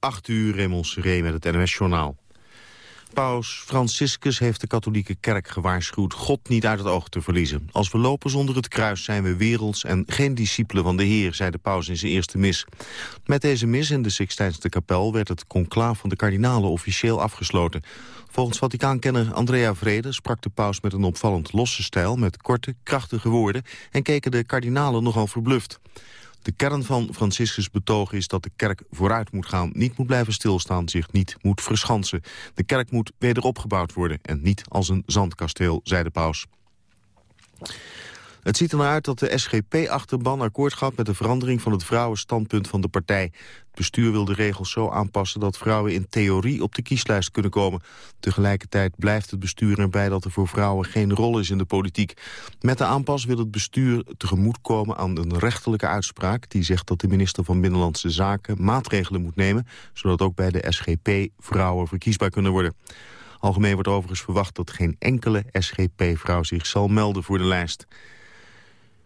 8 uur, Raymond Seré met het NOS-journaal. Paus Franciscus heeft de katholieke kerk gewaarschuwd God niet uit het oog te verliezen. Als we lopen zonder het kruis zijn we werelds en geen discipelen van de Heer, zei de paus in zijn eerste mis. Met deze mis in de Sixtijnse kapel werd het conclaaf van de kardinalen officieel afgesloten. Volgens Vaticaankenner Andrea Vrede sprak de paus met een opvallend losse stijl... met korte, krachtige woorden en keken de kardinalen nogal verbluft. De kern van Franciscus betoog is dat de kerk vooruit moet gaan... niet moet blijven stilstaan, zich niet moet verschansen. De kerk moet wederopgebouwd worden en niet als een zandkasteel, zei de paus. Het ziet er naar uit dat de SGP-achterban akkoord gaat met de verandering van het vrouwenstandpunt van de partij. Het bestuur wil de regels zo aanpassen dat vrouwen in theorie op de kieslijst kunnen komen. Tegelijkertijd blijft het bestuur erbij dat er voor vrouwen geen rol is in de politiek. Met de aanpas wil het bestuur tegemoetkomen aan een rechterlijke uitspraak... die zegt dat de minister van Binnenlandse Zaken maatregelen moet nemen... zodat ook bij de SGP vrouwen verkiesbaar kunnen worden. Algemeen wordt overigens verwacht dat geen enkele SGP-vrouw zich zal melden voor de lijst.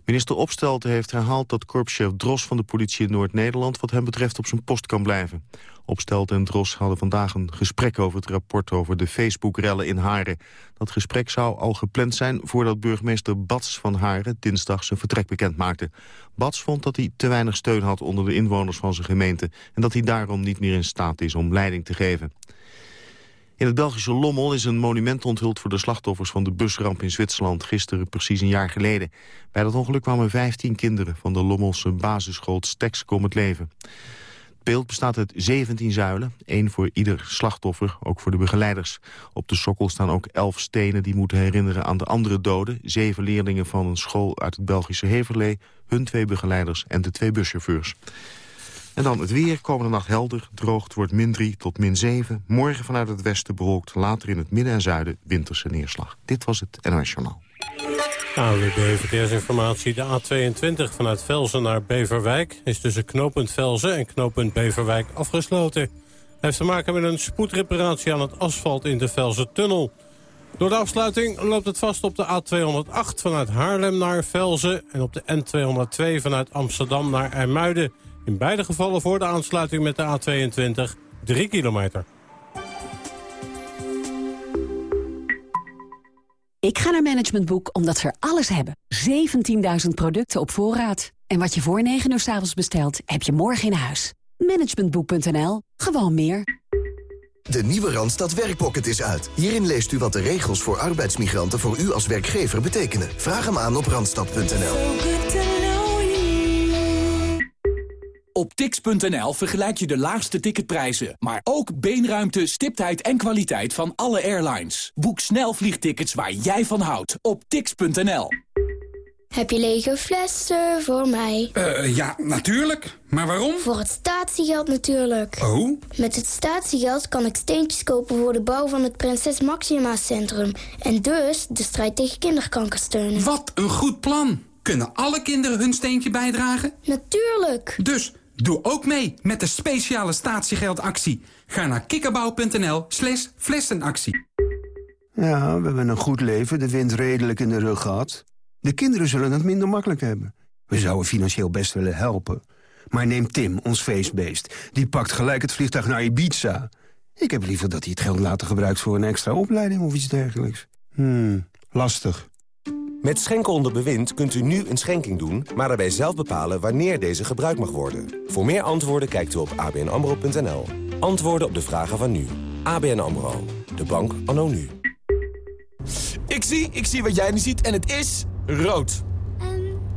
Minister Opstelten heeft herhaald dat korpschef Dros van de politie in Noord-Nederland wat hem betreft op zijn post kan blijven. Opstelten en Dros hadden vandaag een gesprek over het rapport over de Facebook-rellen in Haren. Dat gesprek zou al gepland zijn voordat burgemeester Bats van Haren dinsdag zijn vertrek bekend maakte. Bats vond dat hij te weinig steun had onder de inwoners van zijn gemeente en dat hij daarom niet meer in staat is om leiding te geven. In het Belgische Lommel is een monument onthuld voor de slachtoffers van de busramp in Zwitserland gisteren precies een jaar geleden. Bij dat ongeluk kwamen 15 kinderen van de Lommelse basisschool Stex om het leven. Het beeld bestaat uit 17 zuilen, één voor ieder slachtoffer, ook voor de begeleiders. Op de sokkel staan ook 11 stenen die moeten herinneren aan de andere doden. Zeven leerlingen van een school uit het Belgische Heverlee, hun twee begeleiders en de twee buschauffeurs. En dan het weer. Komende nacht helder. Droogt wordt min 3 tot min 7. Morgen vanuit het westen bewolkt. Later in het midden en zuiden winterse neerslag. Dit was het NOS Journaal. AWB Verkeersinformatie. De A22 vanuit Velzen naar Beverwijk... is tussen knooppunt Velzen en knooppunt Beverwijk afgesloten. heeft te maken met een spoedreparatie aan het asfalt in de Velzen-tunnel. Door de afsluiting loopt het vast op de A208 vanuit Haarlem naar Velzen... en op de N202 vanuit Amsterdam naar IJmuiden... In beide gevallen voor de aansluiting met de A22 3 kilometer. Ik ga naar Management Boek omdat ze er alles hebben. 17.000 producten op voorraad. En wat je voor 9 uur s avonds bestelt, heb je morgen in huis. Managementboek.nl. Gewoon meer. De nieuwe Randstad Werkpocket is uit. Hierin leest u wat de regels voor arbeidsmigranten voor u als werkgever betekenen. Vraag hem aan op randstad.nl. Op tix.nl vergelijk je de laagste ticketprijzen, maar ook beenruimte, stiptheid en kwaliteit van alle airlines. Boek snel vliegtickets waar jij van houdt op tix.nl. Heb je lege flessen voor mij? Uh, ja, natuurlijk. Maar waarom? Voor het statiegeld natuurlijk. Oh? Met het statiegeld kan ik steentjes kopen voor de bouw van het Prinses Maxima Centrum. En dus de strijd tegen kinderkanker steunen. Wat een goed plan. Kunnen alle kinderen hun steentje bijdragen? Natuurlijk. Dus Doe ook mee met de speciale statiegeldactie. Ga naar kikkerbouw.nl slash flessenactie. Ja, we hebben een goed leven, de wind redelijk in de rug gehad. De kinderen zullen het minder makkelijk hebben. We zouden financieel best willen helpen. Maar neem Tim, ons feestbeest. Die pakt gelijk het vliegtuig naar Ibiza. Ik heb liever dat hij het geld later gebruikt voor een extra opleiding of iets dergelijks. Hmm, lastig. Met Schenken onder bewind kunt u nu een schenking doen... maar daarbij zelf bepalen wanneer deze gebruikt mag worden. Voor meer antwoorden kijkt u op abnamro.nl. Antwoorden op de vragen van nu. ABN AMRO. De bank anno nu. Ik zie, ik zie wat jij nu ziet en het is rood.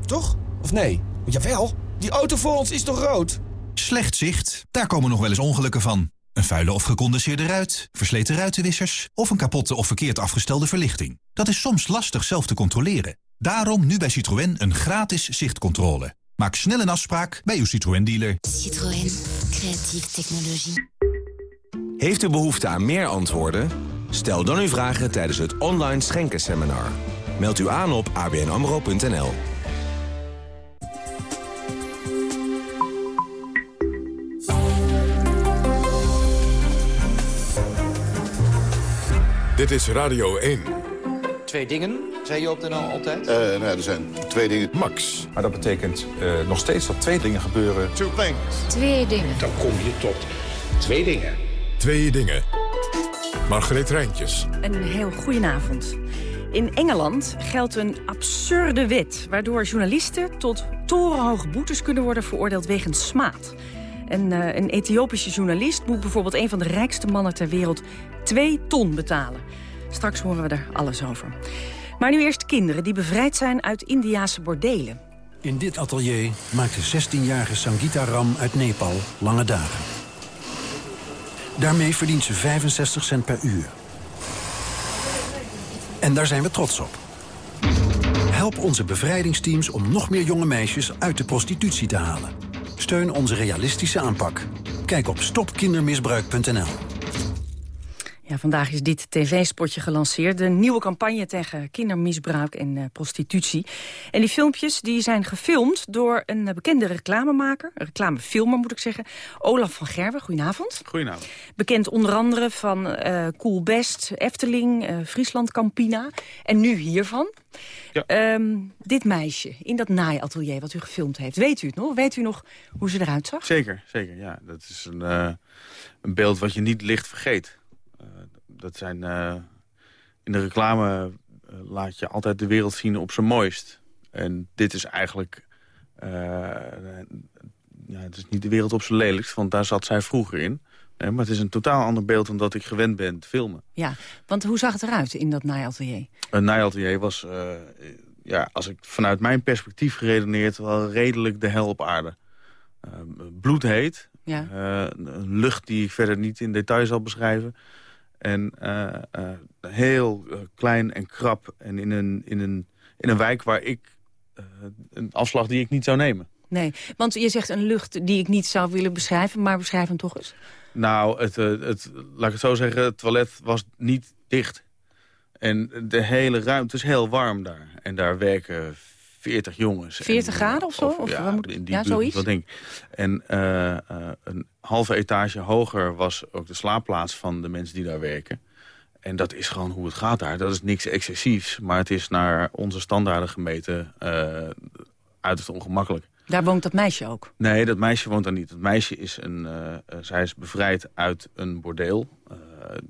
Toch? Of nee? Jawel, die auto voor ons is toch rood? Slecht zicht, daar komen nog wel eens ongelukken van. Een vuile of gecondenseerde ruit, versleten ruitenwissers... of een kapotte of verkeerd afgestelde verlichting. Dat is soms lastig zelf te controleren. Daarom nu bij Citroën een gratis zichtcontrole. Maak snel een afspraak bij uw Citroën-dealer. Citroën. Creatieve technologie. Heeft u behoefte aan meer antwoorden? Stel dan uw vragen tijdens het online schenkenseminar. Meld u aan op abnamro.nl. Dit is Radio 1. Twee dingen, zei je op de NL altijd? Uh, nou, er zijn twee dingen. Max. Maar dat betekent uh, nog steeds dat twee dingen gebeuren. Two things. Twee dingen. Dan kom je tot Twee dingen. Twee dingen. Margreet Rijntjes. Een heel goedenavond. In Engeland geldt een absurde wet... waardoor journalisten tot torenhoge boetes kunnen worden veroordeeld wegens smaad. Een, uh, een Ethiopische journalist moet bijvoorbeeld een van de rijkste mannen ter wereld... twee ton betalen. Straks horen we er alles over. Maar nu eerst kinderen die bevrijd zijn uit Indiase bordelen. In dit atelier maakt de 16-jarige Sangita Ram uit Nepal lange dagen. Daarmee verdient ze 65 cent per uur. En daar zijn we trots op. Help onze bevrijdingsteams om nog meer jonge meisjes uit de prostitutie te halen. Steun onze realistische aanpak. Kijk op stopkindermisbruik.nl. Ja, vandaag is dit tv-spotje gelanceerd. De nieuwe campagne tegen kindermisbruik en uh, prostitutie. En die filmpjes die zijn gefilmd door een bekende reclamemaker. Een reclamefilmer moet ik zeggen. Olaf van Gerwen, goedenavond. Goedenavond. Bekend onder andere van uh, Cool Best, Efteling, uh, Friesland Campina. En nu hiervan. Ja. Um, dit meisje in dat naaiatelier wat u gefilmd heeft. Weet u het nog? Weet u nog hoe ze eruit zag? Zeker, zeker. Ja, dat is een, een beeld wat je niet licht vergeet dat zijn... Uh, in de reclame uh, laat je altijd de wereld zien op zijn mooist. En dit is eigenlijk... Uh, ja, het is niet de wereld op zijn lelijkst, want daar zat zij vroeger in. Nee, maar het is een totaal ander beeld dan dat ik gewend ben te filmen. Ja, want hoe zag het eruit in dat naaiatelier? Een naaiatelier was, ja, als ik vanuit mijn perspectief geredeneerd... wel redelijk de hel op aarde. bloedheet, ja. een lucht die ik verder niet in detail zal beschrijven... En uh, uh, heel uh, klein en krap. En in een, in een, in een wijk waar ik... een afslag die ik niet zou nemen. Nee, want je zegt een lucht die ik niet zou willen beschrijven. Maar beschrijf hem toch eens. Nou, het, het, laat ik het zo zeggen. Het toilet was niet dicht. En de hele ruimte is heel warm daar. En daar werken 40 jongens. 40 graden of zo? Of, ja, moet, in die ja, zoiets? Wat denk En uh, uh, een halve etage hoger was ook de slaapplaats van de mensen die daar werken. En dat is gewoon hoe het gaat daar. Dat is niks excessiefs, maar het is naar onze standaarden gemeten uh, uiterst ongemakkelijk. Daar woont dat meisje ook? Nee, dat meisje woont daar niet. Het meisje is een, zij is bevrijd uit een bordeel. Eh,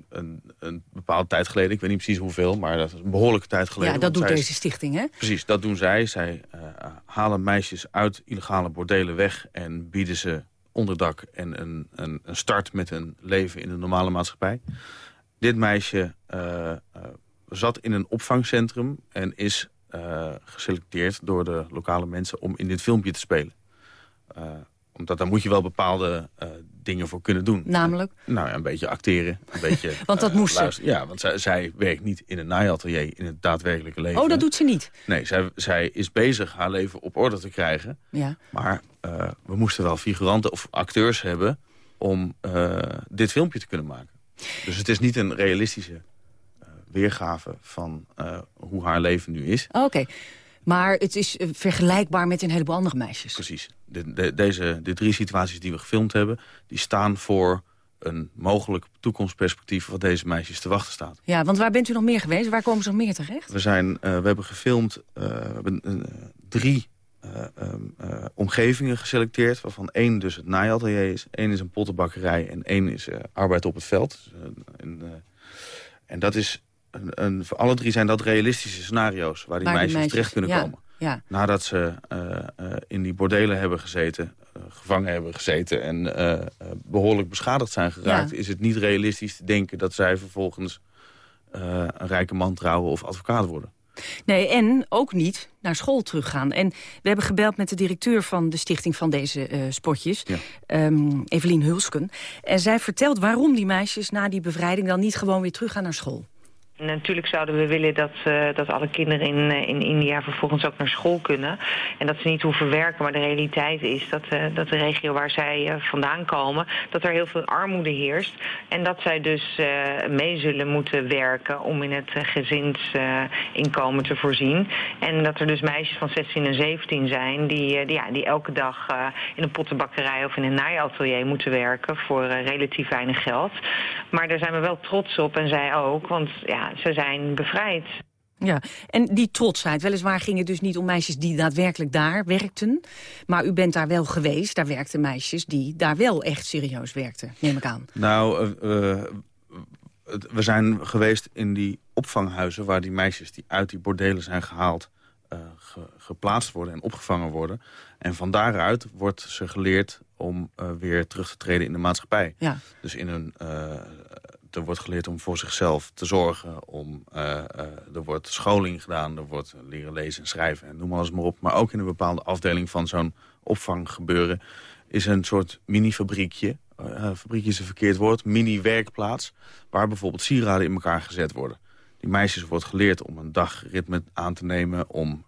een, een bepaalde tijd geleden. Ik weet niet precies hoeveel, maar dat is een behoorlijke tijd geleden. Ja, dat doet deze stichting, hè? Precies, dat doen zij. Zij uh, halen meisjes uit illegale bordelen weg... en bieden ze onderdak en een, een, een, start met een leven in de normale maatschappij. Dit meisje uh, zat in een opvangcentrum en is geselecteerd door de lokale mensen... om in dit filmpje te spelen omdat daar moet je wel bepaalde uh, dingen voor kunnen doen. Namelijk? Nou ja, een beetje acteren. Een beetje, want dat uh, moest ze? Ja, want zij, zij, werkt niet in een naaiatelier in het daadwerkelijke leven. Oh, dat doet ze niet? Nee, zij, zij is bezig haar leven op orde te krijgen. Ja. Maar uh, we moesten wel figuranten of acteurs hebben om dit filmpje te kunnen maken. Dus het is niet een realistische weergave van hoe haar leven nu is. Oh, oké. Okay. Maar het is eh, vergelijkbaar met een heleboel andere meisjes. Precies. De, de, deze, de drie situaties die we gefilmd hebben... die staan voor een mogelijk toekomstperspectief... wat deze meisjes te wachten staat. Ja, want waar bent u nog meer geweest? Waar komen ze nog meer terecht? We, zijn, uh, we hebben gefilmd uh, we hebben, uh, drie um, omgevingen geselecteerd... waarvan één dus het naaiatelier is, één is een pottenbakkerij... en één is arbeid op het veld. en, en dat is een, voor alle drie zijn dat realistische scenario's... waar die, meisjes, terecht kunnen komen. Ja. Nadat ze uh, uh, in die bordelen hebben gezeten, uh, gevangen hebben gezeten... en behoorlijk beschadigd zijn geraakt... is het niet realistisch te denken dat zij vervolgens een rijke man trouwen of advocaat worden. Nee, en ook niet naar school teruggaan. En we hebben gebeld met de directeur van de stichting van deze uh, sportjes, ja. um, Evelien Hulsken. En zij vertelt waarom die meisjes na die bevrijding dan niet gewoon weer teruggaan naar school. Natuurlijk zouden we willen dat, uh, dat alle kinderen in, uh, in India vervolgens ook naar school kunnen. En dat ze niet hoeven werken. Maar de realiteit is dat, uh, dat de regio waar zij vandaan komen... dat er heel veel armoede heerst. En dat zij dus mee zullen moeten werken om in het gezinsinkomen te voorzien. En dat er dus meisjes van 16 en 17 zijn... die, die, ja, die elke dag in een pottenbakkerij of in een naaiatelier moeten werken... voor relatief weinig geld. Maar daar zijn we wel trots op en zij ook. Want ja, ze zijn bevrijd. Ja, en die trotsheid. Weliswaar ging het dus niet om meisjes die daadwerkelijk daar werkten. Maar u bent daar wel geweest. Daar werkten meisjes die daar wel echt serieus werkten, neem ik aan. Nou, uh, uh, we zijn geweest in die opvanghuizen... waar die meisjes die uit die bordelen zijn gehaald... Uh, ge, geplaatst worden en opgevangen worden. En van daaruit wordt ze geleerd om uh, weer terug te treden in de maatschappij. Ja. Dus in een, uh, er wordt geleerd om voor zichzelf te zorgen. Om, er wordt scholing gedaan, er wordt leren lezen en schrijven en noem alles maar op. Maar ook in een bepaalde afdeling van zo'n opvanggebeuren... is een soort mini-fabriekje uh, fabriekje is een verkeerd woord, mini-werkplaats... waar bijvoorbeeld sieraden in elkaar gezet worden. Die meisjes wordt geleerd om een dagritme aan te nemen... om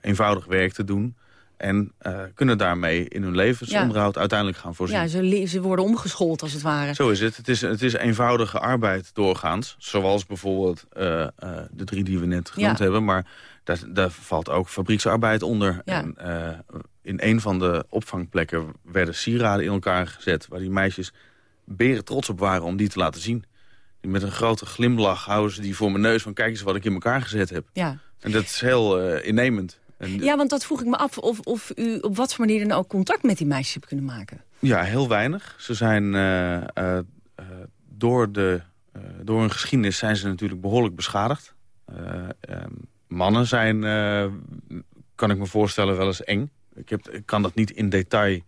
eenvoudig werk te doen... En kunnen daarmee in hun levensonderhoud ja. uiteindelijk gaan voorzien. Ja, ze, ze, worden omgeschoold als het ware. Zo is het. Het is, het is eenvoudige arbeid doorgaans. Zoals bijvoorbeeld de drie die we net genoemd ja. hebben. Maar daar, daar, valt ook fabrieksarbeid onder. Ja. En, in een van de opvangplekken werden sieraden in elkaar gezet... waar die meisjes beren trots op waren om die te laten zien. Met een grote glimlach houden ze die voor mijn neus... van kijk eens wat ik in elkaar gezet heb. Ja. En dat is heel innemend. En ja, want dat vroeg ik me af of, of u op wat voor manier dan ook contact met die meisjes hebt kunnen maken. Ja, heel weinig. Ze zijn uh, uh, door, de, door hun geschiedenis zijn ze natuurlijk behoorlijk beschadigd. mannen zijn, kan ik me voorstellen, wel eens eng. Ik, heb, ik kan dat niet in detail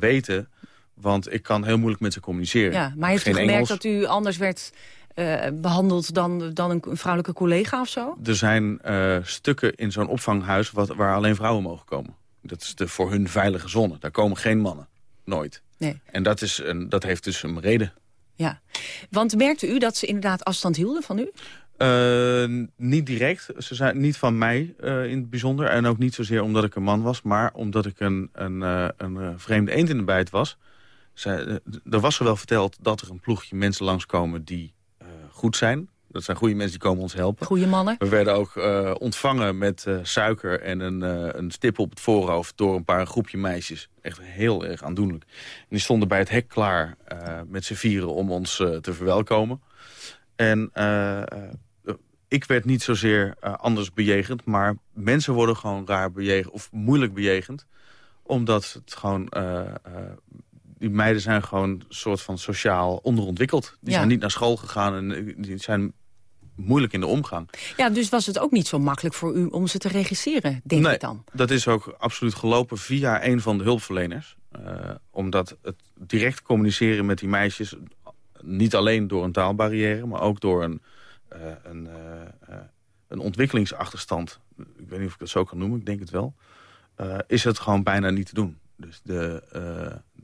weten, want ik kan heel moeilijk met ze communiceren. Ja, maar heeft u gemerkt Engels. dat u anders werd uh, behandeld dan, dan een vrouwelijke collega of zo? Er zijn uh, stukken in zo'n opvanghuis wat, waar alleen vrouwen mogen komen. Dat is de, voor hun veilige zone. Daar komen geen mannen. Nooit. Nee. En dat, is een, dat heeft dus een reden. Ja, want merkte u dat ze inderdaad afstand hielden van u? Uh, niet direct. Ze zijn niet van mij uh, in het bijzonder. En ook niet zozeer omdat ik een man was. Maar omdat ik een, een, uh, een vreemde eend in de bijt was. Zij, er was er wel verteld dat er een ploegje mensen langskomen die goed zijn. Dat zijn goede mensen die komen ons helpen. Goede mannen. We werden ook ontvangen met suiker en een, een stip op het voorhoofd... door een paar groepje meisjes. Echt heel erg aandoenlijk. En die stonden bij het hek klaar met z'n vieren om ons te verwelkomen. En ik werd niet zozeer uh, anders bejegend... maar mensen worden gewoon raar bejegend of moeilijk bejegend. Omdat het gewoon... Uh, uh, die meiden zijn gewoon een soort van sociaal onderontwikkeld. Die Ja. zijn niet naar school gegaan en die zijn moeilijk in de omgang. Ja, dus was het ook niet zo makkelijk voor u om ze te regisseren, denk nee, ik dan? dat is ook absoluut gelopen via een van de hulpverleners. Uh, omdat het direct communiceren met die meisjes... niet alleen door een taalbarrière, maar ook door een, uh, een, uh, een ontwikkelingsachterstand... ik weet niet of ik dat zo kan noemen, ik denk het wel... is het gewoon bijna niet te doen. Dus de,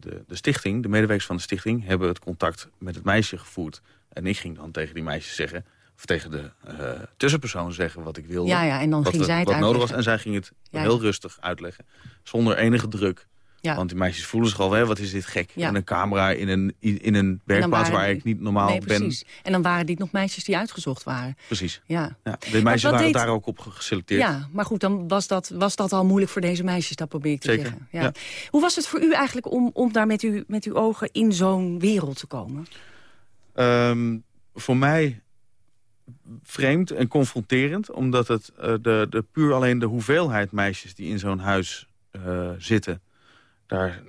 de, de stichting, de medewerkers van de stichting... hebben het contact met het meisje gevoerd. En ik ging dan tegen die meisjes zeggen of tegen de uh, tussenpersoon zeggen wat ik wilde. Ja, ja, en dan wat, ging zij het wat nodig was. En zij ging het Ja, heel rustig uitleggen. Zonder enige druk. Ja. Want die meisjes voelen zich al, hè, wat is dit gek. Ja. En een camera in een, in een werkplaats waar die- ik niet normaal nee, ben. precies. En dan waren dit nog meisjes die uitgezocht waren. Precies. Ja. Ja, de meisjes waren deed- daar ook op geselecteerd. Ja, maar goed, dan was dat, was dat al moeilijk voor deze meisjes, dat probeer ik te Zeker, zeggen. Ja. ja. Hoe was het voor u eigenlijk om, om daar met, u, met uw ogen in zo'n wereld te komen? Ehm, voor mij vreemd en confronterend. Omdat het eh, de, de, puur alleen de hoeveelheid meisjes die in zo'n huis eh, zitten... Daar,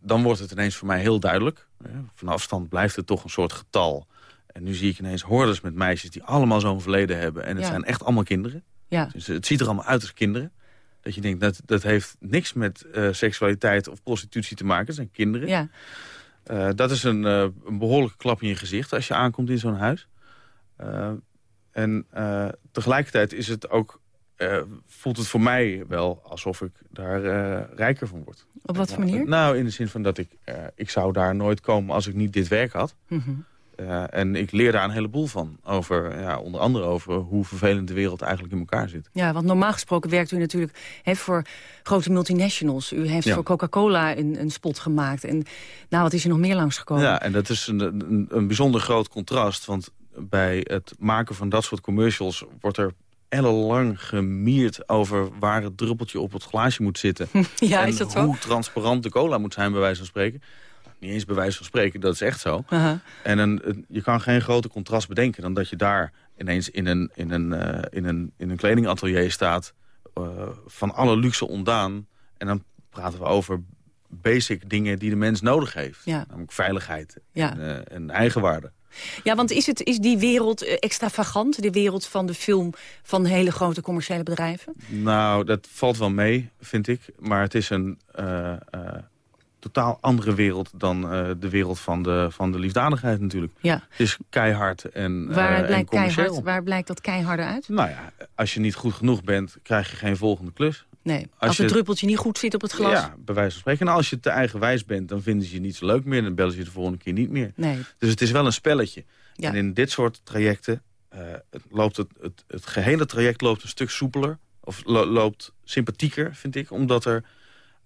dan wordt het ineens voor mij heel duidelijk. Van afstand blijft het toch een soort getal. En nu zie ik ineens hordes met meisjes die allemaal zo'n verleden hebben. En het Ja. zijn echt allemaal kinderen. Ja. Dus het ziet er allemaal uit als kinderen. Dat je denkt, dat, dat heeft niks met eh, seksualiteit of prostitutie te maken. Het zijn kinderen. Ja. Eh, dat is een, eh, een behoorlijke klap in je gezicht als je aankomt in zo'n huis. En tegelijkertijd is het ook, eh, voelt het voor mij wel alsof ik daar eh, rijker van word. Op wat voor manier? Nou, in de zin van dat ik, eh, ik zou daar nooit komen als ik niet dit werk had. Mhm. En ik leer daar een heleboel van. Over, ja, onder andere over hoe vervelend de wereld eigenlijk in elkaar zit. Ja, want normaal gesproken werkt u natuurlijk hè, voor grote multinationals. U heeft Ja. voor Coca-Cola een, een spot gemaakt. En nou, wat is er nog meer langsgekomen? Ja, en dat is een, een, een bijzonder groot contrast. Want bij het maken van dat soort commercials wordt er ellenlang gemierd over waar het druppeltje op het glaasje moet zitten. Ja, en is dat zo? hoe transparant de cola moet zijn, bij wijze van spreken. niet eens bij wijze van spreken, dat is echt zo. En een, je kan geen groter contrast bedenken dan dat je daar ineens in een, in een, eh, in een, in een kledingatelier staat... eh, van alle luxe ontdaan. En dan praten we over basic dingen die de mens nodig heeft. Ja. Namelijk veiligheid Ja. en, eh, en eigenwaarde. Ja, want is, het, is die wereld eh, extravagant? De wereld van de film van hele grote commerciële bedrijven? Nou, dat valt wel mee, vind ik. Maar het is een eh, eh, totaal andere wereld dan de wereld van de, van de liefdadigheid natuurlijk. Ja. Het is keihard en, Waar, en blijkt commercieel. keihard, waar blijkt dat keiharder uit? Nou ja, als je niet goed genoeg bent, krijg je geen volgende klus. Nee, als, je- het druppeltje niet goed zit op het glas. Ja, bij wijze van spreken. En als je te eigenwijs bent, dan vinden ze je niet zo leuk meer. Dan bellen ze je de volgende keer niet meer. Nee. Dus het is wel een spelletje. Ja. En in dit soort trajecten eh, het loopt het, het, het gehele traject loopt een stuk soepeler. Of lo- loopt sympathieker, vind ik. Omdat er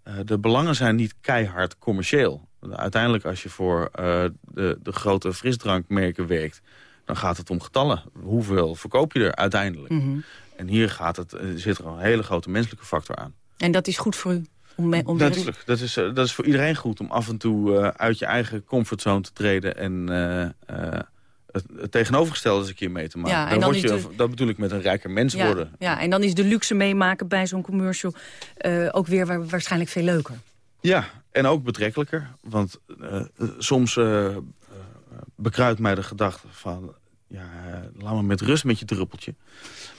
eh, de belangen zijn niet keihard commercieel. Uiteindelijk als je voor eh, de, de grote frisdrankmerken werkt... dan gaat het om getallen. Hoeveel verkoop je er uiteindelijk? Mhm. En hier gaat het, zit er een hele grote menselijke factor aan. En dat is goed voor u? Om, om Natuurlijk, dat is, eh, dat is voor iedereen goed om af en toe eh, uit je eigen comfortzone te treden en eh, het, het tegenovergestelde eens een keer mee te maken. Ja, dan dan word je, de- dat bedoel ik met een rijker mens ja, worden. ja, en dan is de luxe meemaken bij zo'n commercial ook weer wa- waarschijnlijk veel leuker. Ja, en ook betrekkelijker. Want soms eh, bekruidt mij de gedachte van... ja, eh, laat me met rust met je druppeltje.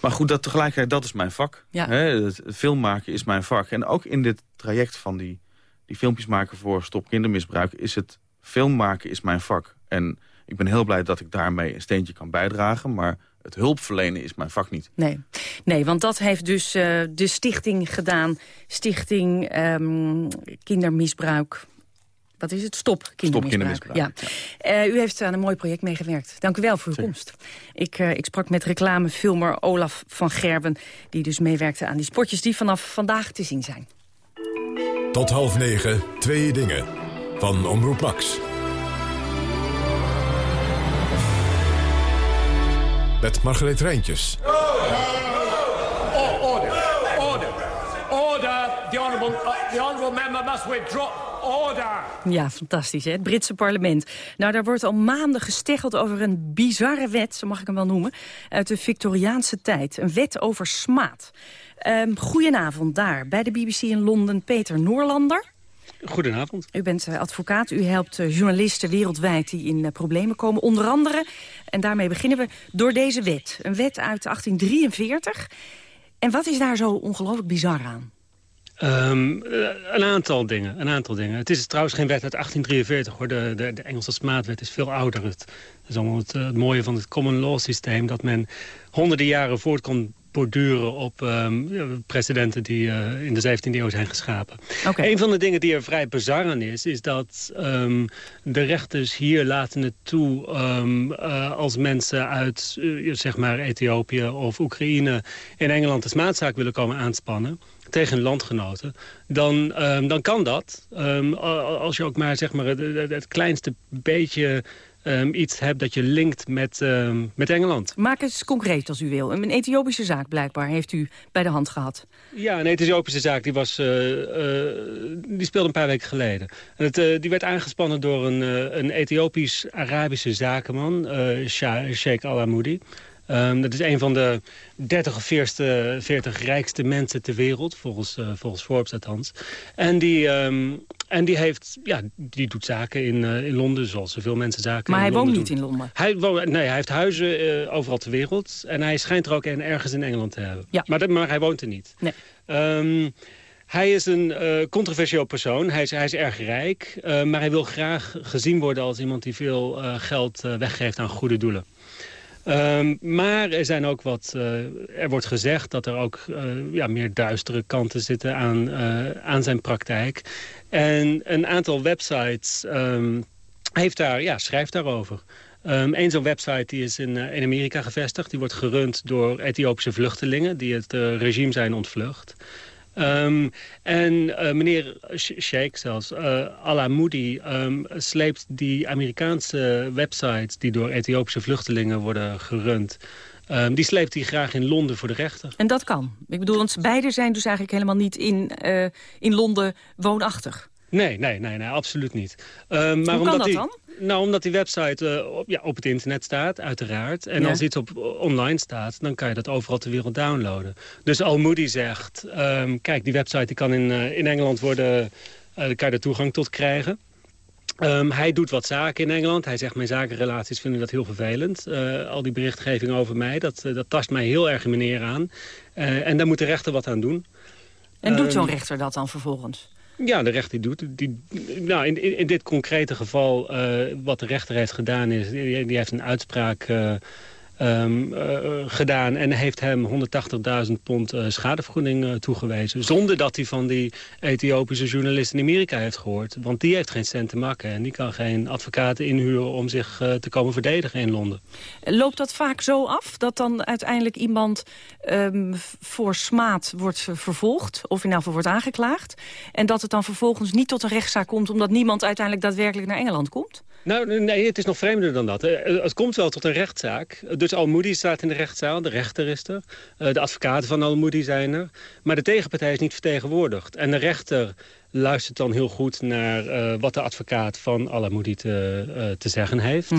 Maar goed, dat tegelijkertijd, dat is mijn vak. Ja. Hè, het film maken is mijn vak. En ook in dit traject van die, die filmpjes maken voor Stop Kindermisbruik... is het film maken is mijn vak. En ik ben heel blij dat ik daarmee een steentje kan bijdragen. Maar het hulpverlenen is mijn vak niet. Nee, nee want dat heeft dus eh, de stichting gedaan. Stichting ehm, Kindermisbruik. Wat is het? Stop Kindermisbruik. Kindermisbruik, Ja. Eh, u heeft aan een mooi project meegewerkt. Dank u wel voor uw komst. Ik, eh, ik sprak met reclamefilmer Olaf van Gerben... die dus meewerkte aan die spotjes die vanaf vandaag te zien zijn. Tot half negen, twee dingen. Van Omroep Max. Met Margreet Rijntjes. Oh, order, order, order. The honourable, uh, the honourable member must withdraw. Order. Ja, fantastisch, hè? Het Britse parlement. Nou, daar wordt al maanden gesteggeld over een bizarre wet, zo mag ik hem wel noemen, uit de Victoriaanse tijd. Een wet over smaad. Ehm goedenavond daar, bij de BBC in Londen, Peter Noorlander. Goedenavond. U bent eh, advocaat, u helpt eh, journalisten wereldwijd die in eh, problemen komen. Onder andere, en daarmee beginnen we, door deze wet. Een wet uit 1843. En wat is daar zo ongelooflijk bizar aan? Ehm, eh, een aantal dingen, een aantal dingen. Het is trouwens geen wet uit 1843 hoor. De, de, de Engelse smaadwet is veel ouder. Het, dat is allemaal het, eh, het mooie van het common law systeem... dat men honderden jaren voort kon borduren op ja, presidenten die eh, in de 17e eeuw zijn geschapen. Een van de dingen die er vrij bizar aan is, is dat ehm, de rechters hier laten het toe als mensen uit zeg maar Ethiopië of Oekraïne in Engeland de smaadzaak willen komen aanspannen tegen landgenoten, dan, ehm, dan kan dat. Ehm, als je ook maar, zeg maar het, kleinste beetje ehm, iets hebt dat je linkt met, met Engeland. Maak het eens concreet als u wil. Een Ethiopische zaak blijkbaar heeft u bij de hand gehad. Ja, een Ethiopische zaak die, was, eh, eh, die speelde een paar weken geleden. En het, eh, die werd aangespannen door een, een Ethiopisch-Arabische zakenman, Sheikh Al-Amoudi. Ehm, dat is een van de 30 of 40, 40 rijkste mensen ter wereld, volgens, eh, volgens Forbes althans. En die, ehm, en die, heeft, ja, die doet zaken in, eh, in Londen, zoals zoveel mensen zaken Maar in hij woont niet in Londen. Hij, woont, nee, hij heeft huizen eh, overal ter wereld. En hij schijnt er ook een ergens in Engeland te hebben. Maar, dat- maar hij woont er niet. Nee. Ehm, hij is een controversieel persoon. Hij is, hij is erg rijk. maar hij wil graag gezien worden als iemand die veel geld weggeeft aan goede doelen. Ehm, maar er zijn ook wat. eh, er wordt gezegd dat er ook eh, ja, meer duistere kanten zitten aan, eh, aan zijn praktijk. En een aantal websites ehm, heeft daar, ja, schrijft daarover. Ehm Eén zo'n website die is in, in Amerika gevestigd. Die wordt gerund door Ethiopische vluchtelingen die het regime zijn ontvlucht. Ehm, en eh, meneer Sh- Sheikh zelfs, uh, Al-Amoudi, ehm, sleept die Amerikaanse websites... die door Ethiopische vluchtelingen worden gerund... ehm, die sleept hij graag in Londen voor de rechter. En dat kan. Ik bedoel, want beide zijn dus eigenlijk helemaal niet in, eh, in Londen woonachtig. Nee, nee, nee, nee absoluut niet. Uh, maar Hoe omdat kan dat die, dan? Nou, omdat die website uh, op, ja, op het internet staat, uiteraard. En Ja. als iets op online staat, dan kan je dat overal ter wereld downloaden. Dus Al Moody zegt, ehm, kijk, die website die kan in, eh, in Engeland worden... eh, daar kan je er toegang tot krijgen. Ehm, hij doet wat zaken in Engeland. Hij zegt, mijn zakenrelaties vinden dat heel vervelend. Eh, al die berichtgeving over mij, dat, eh, dat tast mij heel erg in mijn neer aan. Eh, en daar moet de rechter wat aan doen. En doet zo'n Ehm, rechter dat dan vervolgens? Ja, de rechter doet. Die, nou, in, in, dit concrete geval, eh, wat de rechter heeft gedaan is... die, die heeft een uitspraak eh, ehm, eh, gedaan... en heeft hem 180.000 pond eh, schadevergoeding eh, toegewezen. Zonder dat hij van die Ethiopische journalist in Amerika heeft gehoord. Want die heeft geen cent te makken. En die kan geen advocaten inhuren om zich te komen verdedigen in Londen. Loopt dat vaak zo af dat dan uiteindelijk iemand ehm, voor smaad wordt vervolgd... of in elk geval wordt aangeklaagd... en dat het dan vervolgens niet tot een rechtszaak komt... omdat niemand uiteindelijk daadwerkelijk naar Engeland komt? Nou, nee, het is nog vreemder dan dat. Eh, Het komt wel tot een rechtszaak. Dus Al-Moody staat in de rechtszaal, de rechter is er. Eh, De advocaten van Al-Moody zijn er. Maar de tegenpartij is niet vertegenwoordigd. En de rechter luistert dan heel goed naar eh, wat de advocaat van Al-Moody te, te zeggen heeft.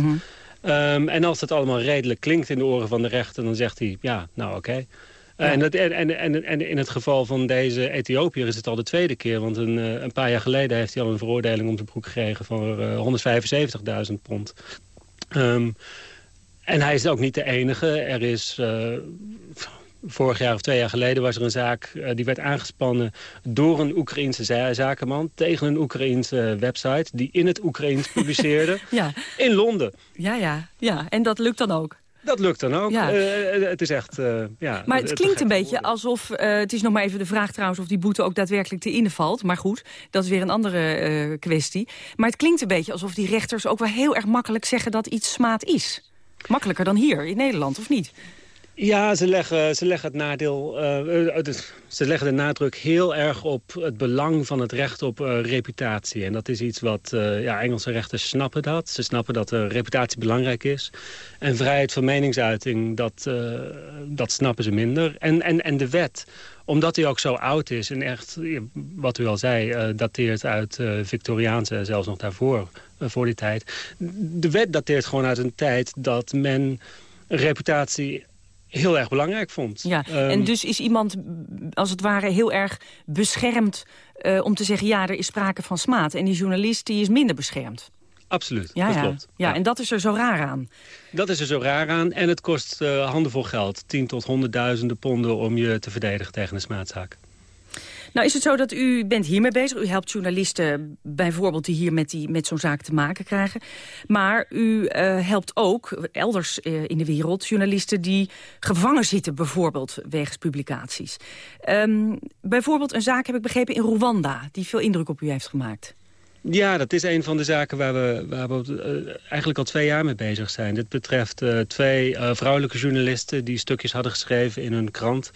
Ehm, en als het allemaal redelijk klinkt in de oren van de rechter... dan zegt hij, ja, nou oké. En, dat, en, en, en, in het geval van deze Ethiopiër is het al de tweede keer. Want een, eh, een paar jaar geleden heeft hij al een veroordeling om zijn broek gekregen... voor eh, 175.000 pond. Ehm, en hij is ook niet de enige. Er is... eh, Vorig jaar of twee jaar geleden was er een zaak die werd aangespannen door een Oekraïense za- zakenman tegen een Oekraïense website die in het Oekraïens publiceerde Ja, in Londen. ja, ja. ja. En dat lukt dan ook? Dat lukt dan ook. Ja. Eh, het is echt, eh, ja. Maar het klinkt een beetje alsof... eh, het is nog maar even de vraag trouwens of die boete ook daadwerkelijk te invalt. Maar goed, dat is weer een andere eh, kwestie. Maar het klinkt een beetje alsof die rechters ook wel heel erg makkelijk zeggen dat iets smaad is. Makkelijker dan hier in Nederland, of niet? Ja, ze leggen, ze leggen het nadeel, eh, eh, het- ze leggen de nadruk heel erg op het belang van het recht op eh, reputatie. En dat is iets wat, ja, Engelse rechters snappen dat. Ze snappen dat reputatie belangrijk is. En vrijheid van meningsuiting, dat, dat snappen ze minder. En, en, en de wet, omdat die ook zo oud is en echt, wat u al zei, dateert uit Victoriaanse, zelfs nog daarvoor, voor die tijd. De wet dateert gewoon uit een tijd dat men reputatie heel erg belangrijk vond. Ja, Ehm, en dus is iemand als het ware heel erg beschermd... eh, om te zeggen, ja, er is sprake van smaad. En die journalist die is minder beschermd. Absoluut, Ja, dat ja. klopt. Ja, en dat is er zo raar aan. Dat is er zo raar aan. En het kost eh, handenvol geld. Tien tot honderdduizenden ponden om je te verdedigen tegen een smaadzaak. Nou is het zo dat u bent hiermee bezig. U helpt journalisten bijvoorbeeld die hier met, die, met zo'n zaak te maken krijgen. Maar u eh, helpt ook elders eh, in de wereld journalisten die gevangen zitten bijvoorbeeld wegens publicaties. Ehm, bijvoorbeeld een zaak heb ik begrepen in Rwanda die veel indruk op u heeft gemaakt. Ja, dat is een van de zaken waar we, waar we eh, eigenlijk al twee jaar mee bezig zijn. Dit betreft eh, twee eh, vrouwelijke journalisten die stukjes hadden geschreven in hun krant.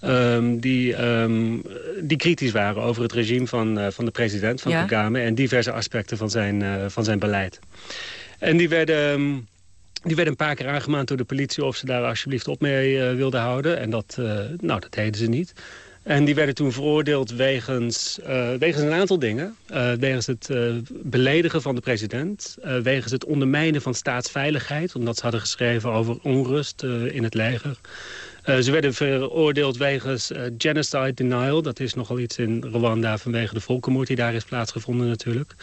ehm, die, ehm, die kritisch waren over het regime van, van de president, van Ja. Kagame... en diverse aspecten van zijn, van zijn beleid. En die werden... ehm, die werden een paar keer aangemaand door de politie of ze daar alsjeblieft op mee wilden houden. En dat, nou, dat deden ze niet. En die werden toen veroordeeld wegens, eh, wegens een aantal dingen. Eh, wegens het eh, beledigen van de president. wegens het ondermijnen van staatsveiligheid. Omdat ze hadden geschreven over onrust in het leger. Ze werden veroordeeld wegens genocide denial. Dat is nogal iets in Rwanda vanwege de volkenmoord die daar is plaatsgevonden natuurlijk.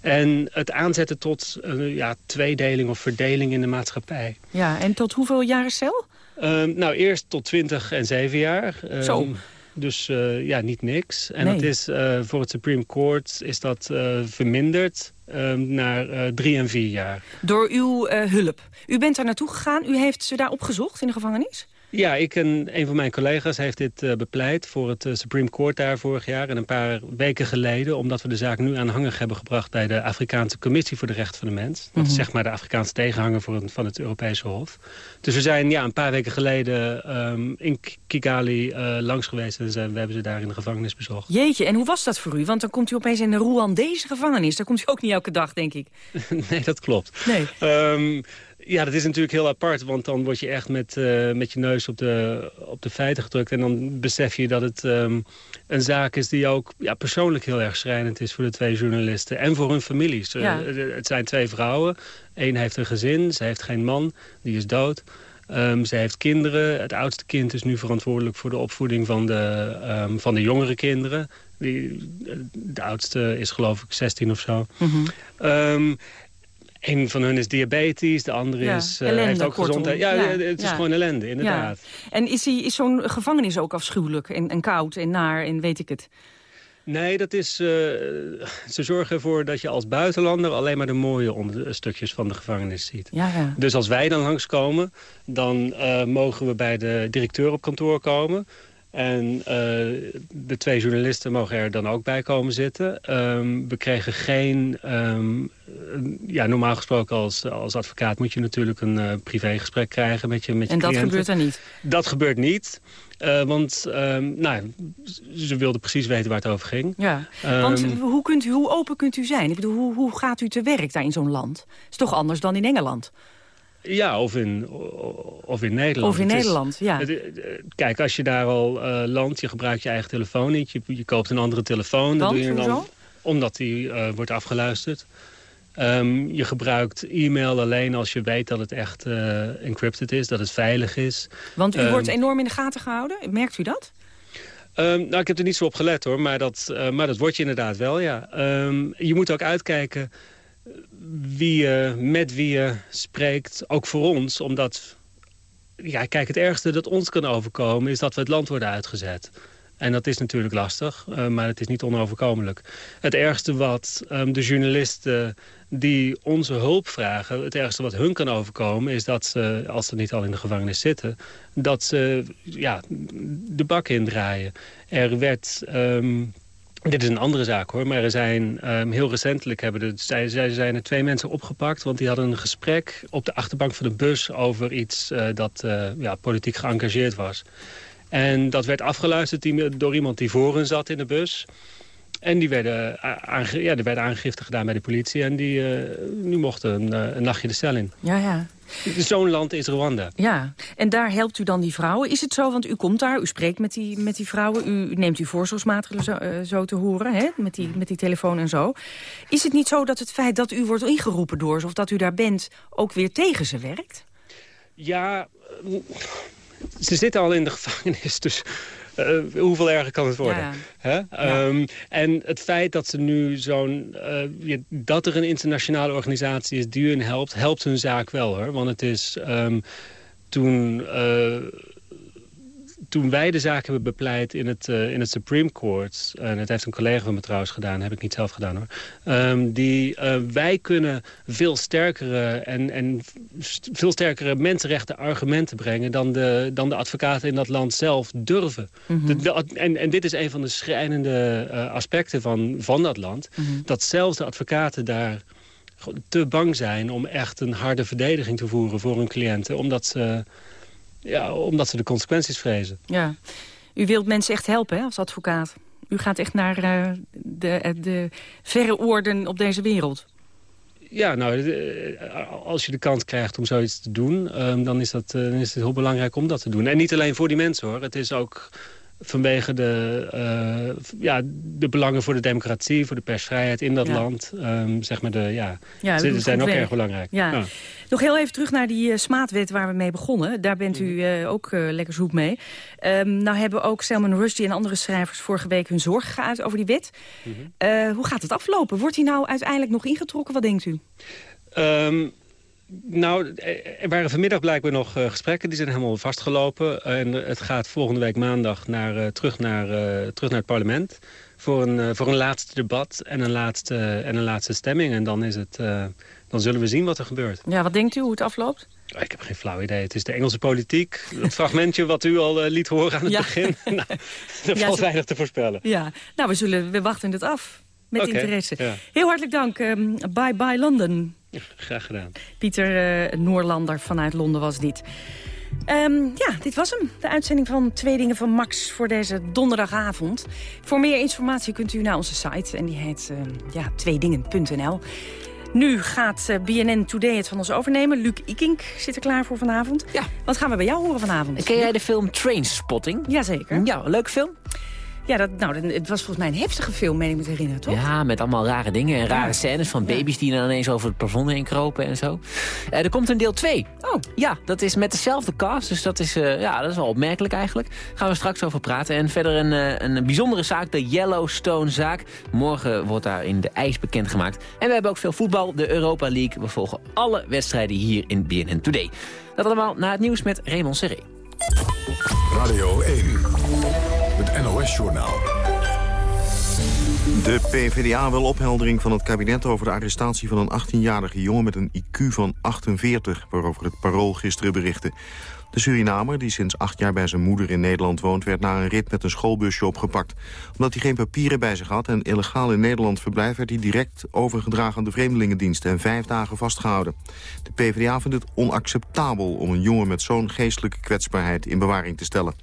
En het aanzetten tot ja, tweedeling of verdeling in de maatschappij. Ja, en tot hoeveel jaren cel? Ehm, nou, eerst tot 20 en 7 jaar. Ehm, Zo. Dus eh, ja, niet niks. En Nee. dat is eh, voor het Supreme Court is dat eh, verminderd ehm, naar drie en vier jaar. Door uw hulp. U bent daar naartoe gegaan, u heeft ze daar opgezocht in de gevangenis? Ja, ik en een van mijn collega's heeft dit eh, bepleit voor het eh, Supreme Court daar vorig jaar. En een paar weken geleden, omdat we de zaak nu aanhangig hebben gebracht bij de Afrikaanse Commissie voor de Rechten van de Mens. Dat is Mhm. zeg maar de Afrikaanse tegenhanger voor een- van het Europese Hof. Dus we zijn ja, een paar weken geleden ehm, in Kigali eh, langs geweest en zijn, we hebben ze daar in de gevangenis bezocht. Jeetje, en hoe was dat voor u? Want dan komt u opeens in een Rwandese gevangenis. Daar komt u ook niet elke dag, denk ik. nee, dat klopt. Nee. Ehm, Ja, dat is natuurlijk heel apart, want dan word je echt met, uh, met je neus op de, op de feiten gedrukt. En dan besef je dat het um, een zaak is die ook ja, persoonlijk heel erg schrijnend is voor de twee journalisten. En voor hun families. Ja. Uh, het zijn twee vrouwen. Eén heeft een gezin, ze heeft geen man, die is dood. Um, ze heeft kinderen. Het oudste kind is nu verantwoordelijk voor de opvoeding van de, um, van de jongere kinderen. Die, de oudste is geloof ik 16 of zo. Mm -hmm. um, een van hun is diabetes, de andere ja, is, uh, ellende, heeft ook kortom. gezondheid. Ja, Ja, het is ja. gewoon ellende, inderdaad. En is, die- is zo'n gevangenis ook afschuwelijk en, en koud en naar en weet ik het? Nee, dat is, eh, ze zorgen ervoor dat je als buitenlander alleen maar de mooie onder- stukjes van de gevangenis ziet. Ja, ja. Dus als wij dan langskomen, dan eh, mogen we bij de directeur op kantoor komen. En eh, de twee journalisten mogen er dan ook bij komen zitten. Ehm, we kregen geen... ehm, ja, normaal gesproken als, als advocaat moet je natuurlijk een eh, privégesprek krijgen met je, met je En dat cliënten. gebeurt er niet? Dat gebeurt niet. Eh, want ehm, nou, ze wilden precies weten waar het over ging. Ja, want hoe, kunt u, hoe open kunt u zijn? Ik bedoel, hoe, hoe gaat u te werk daar in zo'n land? is toch anders dan in Engeland? Ja, of in, of in Nederland. Of in Het is- Nederland, ja. het- eh, Kijk, als je daar al eh, landt, je gebruikt je eigen telefoon niet. Je, je koopt een andere telefoon. dat Want, doe je dan? Omdat die eh, wordt afgeluisterd. Ehm, je gebruikt e-mail alleen als je weet dat het echt encrypted is, dat het veilig is. Want u Ehm, wordt enorm in de gaten gehouden. Merkt u dat? Ehm, nou, ik heb er niet zo op gelet hoor, maar dat, eh, maar dat wordt je inderdaad wel, ja. Je moet ook uitkijken wie je, met wie je spreekt, ook voor ons. Omdat, ja, kijk, het ergste dat ons kan overkomen is dat we het land worden uitgezet. En dat is natuurlijk lastig, eh, maar het is niet onoverkomelijk. Het ergste wat ehm, de journalisten die onze hulp vragen... het ergste wat hun kan overkomen is dat ze, als ze niet al in de gevangenis zitten... dat ze ja, de bak indraaien. Er werd... ehm, dit is een andere zaak hoor, maar er zijn ehm, heel recentelijk hebben er, zij, zij zijn er twee mensen opgepakt, want die hadden een gesprek op de achterbank van de bus over iets eh, dat eh, ja, politiek geëngageerd was. En dat werd afgeluisterd door iemand die voor hen zat in de bus. En die werden, aange, ja, er werd aangifte gedaan bij de politie en die, eh, die mochten een, eh, een nachtje de cel in. Ja, ja. Zo'n land is Rwanda. Ja, en daar helpt u dan die vrouwen. Is het zo, want u komt daar, u spreekt met die, met die vrouwen... u neemt uw voorzorgsmaatregelen zo, eh, zo te horen, hè? Met, die, met die telefoon en zo. Is het niet zo dat het feit dat u wordt ingeroepen door ze... of dat u daar bent, ook weer tegen ze werkt? Ja, eh, ze zitten al in de gevangenis, dus eh, hoeveel erger kan het worden? Ja. Hè? Ehm, en het feit dat ze nu zo'n, eh, dat er een internationale organisatie is die hun helpt, helpt hun zaak wel hoor. Want het is ehm, toen. Eh, toen wij de zaak hebben bepleit in het, eh, in het Supreme Court... en dat heeft een collega van me trouwens gedaan, heb ik niet zelf gedaan hoor... ehm, die, eh, wij kunnen veel sterkere, en, en veel sterkere mensenrechten argumenten brengen... Dan de, dan de advocaten in dat land zelf durven. Mhm. De- de- en, en dit is een van de schrijnende eh, aspecten van, van dat land... Mhm. dat zelfs de advocaten daar te bang zijn... om echt een harde verdediging te voeren voor hun cliënten... omdat ze, ja, omdat ze de consequenties vrezen. Ja. U wilt mensen echt helpen, hè, als advocaat. U gaat echt naar eh, de, eh, de verre oorden op deze wereld. Ja, nou, eh, als je de kans krijgt om zoiets te doen... ehm, dan, is dat, dan is het heel belangrijk om dat te doen. En niet alleen voor die mensen, hoor. Het is ook vanwege de, eh, ja, de belangen voor de democratie... voor de persvrijheid in dat Ja. land. ehm, zeg maar de, ja, ze zijn ook erg belangrijk. Ja. Nog heel even terug naar die eh, smaadwet waar we mee begonnen. Daar bent u eh, ook lekker zoet mee. Ehm, nou hebben ook Salman Rushdie en andere schrijvers vorige week hun zorgen geuit over die wet. Eh, hoe gaat het aflopen? Wordt die nou uiteindelijk nog ingetrokken? Wat denkt u? Ehm, nou, er waren vanmiddag blijkbaar nog eh, gesprekken. Die zijn helemaal vastgelopen. En het gaat volgende week maandag naar, eh, terug, naar, eh, terug naar het parlement. Voor een, voor een laatste debat en een laatste, en een laatste stemming. En dan, is het, dan zullen we zien wat er gebeurt. Ja, wat denkt u hoe het afloopt? Oh, Ik heb geen flauw idee. Het is de Engelse politiek. Het fragmentje wat u al liet horen aan het Ja. begin. nou, er Ja, valt weinig te voorspellen. Ja, nou, we, zullen, we wachten het af met interesse. ja. Heel hartelijk dank. ehm, bye bye Graag gedaan. Pieter eh, Noorlander vanuit Londen was dit. Ehm, ja, dit was hem. De uitzending van Twee Dingen van Max voor deze donderdagavond. Voor meer informatie kunt u naar onze site. En die heet eh, ja, tweedingen.nl. Nu gaat uh, BNN Today het van ons overnemen. Luc Ikink zit er klaar voor vanavond. Ja. Wat gaan we bij jou horen vanavond? Ken jij de film Trainspotting? Jazeker. Ja, een leuke film. Ja, dat, nou, het was volgens mij een heftige film, meen ik me te herinneren, toch? Ja, met allemaal rare dingen en rare scènes van baby's die dan ineens over het plafond heen kropen en zo. Uh, er komt een deel 2. Oh. Ja, dat is met dezelfde cast, dus dat is, uh, ja, dat is wel opmerkelijk eigenlijk. Gaan we straks over praten. En verder een, uh, een bijzondere zaak, de Yellowstone-zaak. Morgen wordt daar in de ijs bekendgemaakt. En we hebben ook veel voetbal, de Europa League. We volgen alle wedstrijden hier in BNN Today. Dat allemaal na het nieuws met Raymond Serré. Radio 1. NOS-journaal. De PvdA wil opheldering van het kabinet over de arrestatie van een 18-jarige jongen met een IQ van 48, waarover het Parool gisteren berichtte. De Surinamer, die sinds acht jaar bij zijn moeder in Nederland woont... werd na een rit met een schoolbusje opgepakt. Omdat hij geen papieren bij zich had en illegaal in Nederland verblijft... werd hij direct overgedragen aan de Vreemdelingendienst en vijf dagen vastgehouden. De PvdA vindt het onacceptabel om een jongen met zo'n geestelijke kwetsbaarheid in bewaring te stellen.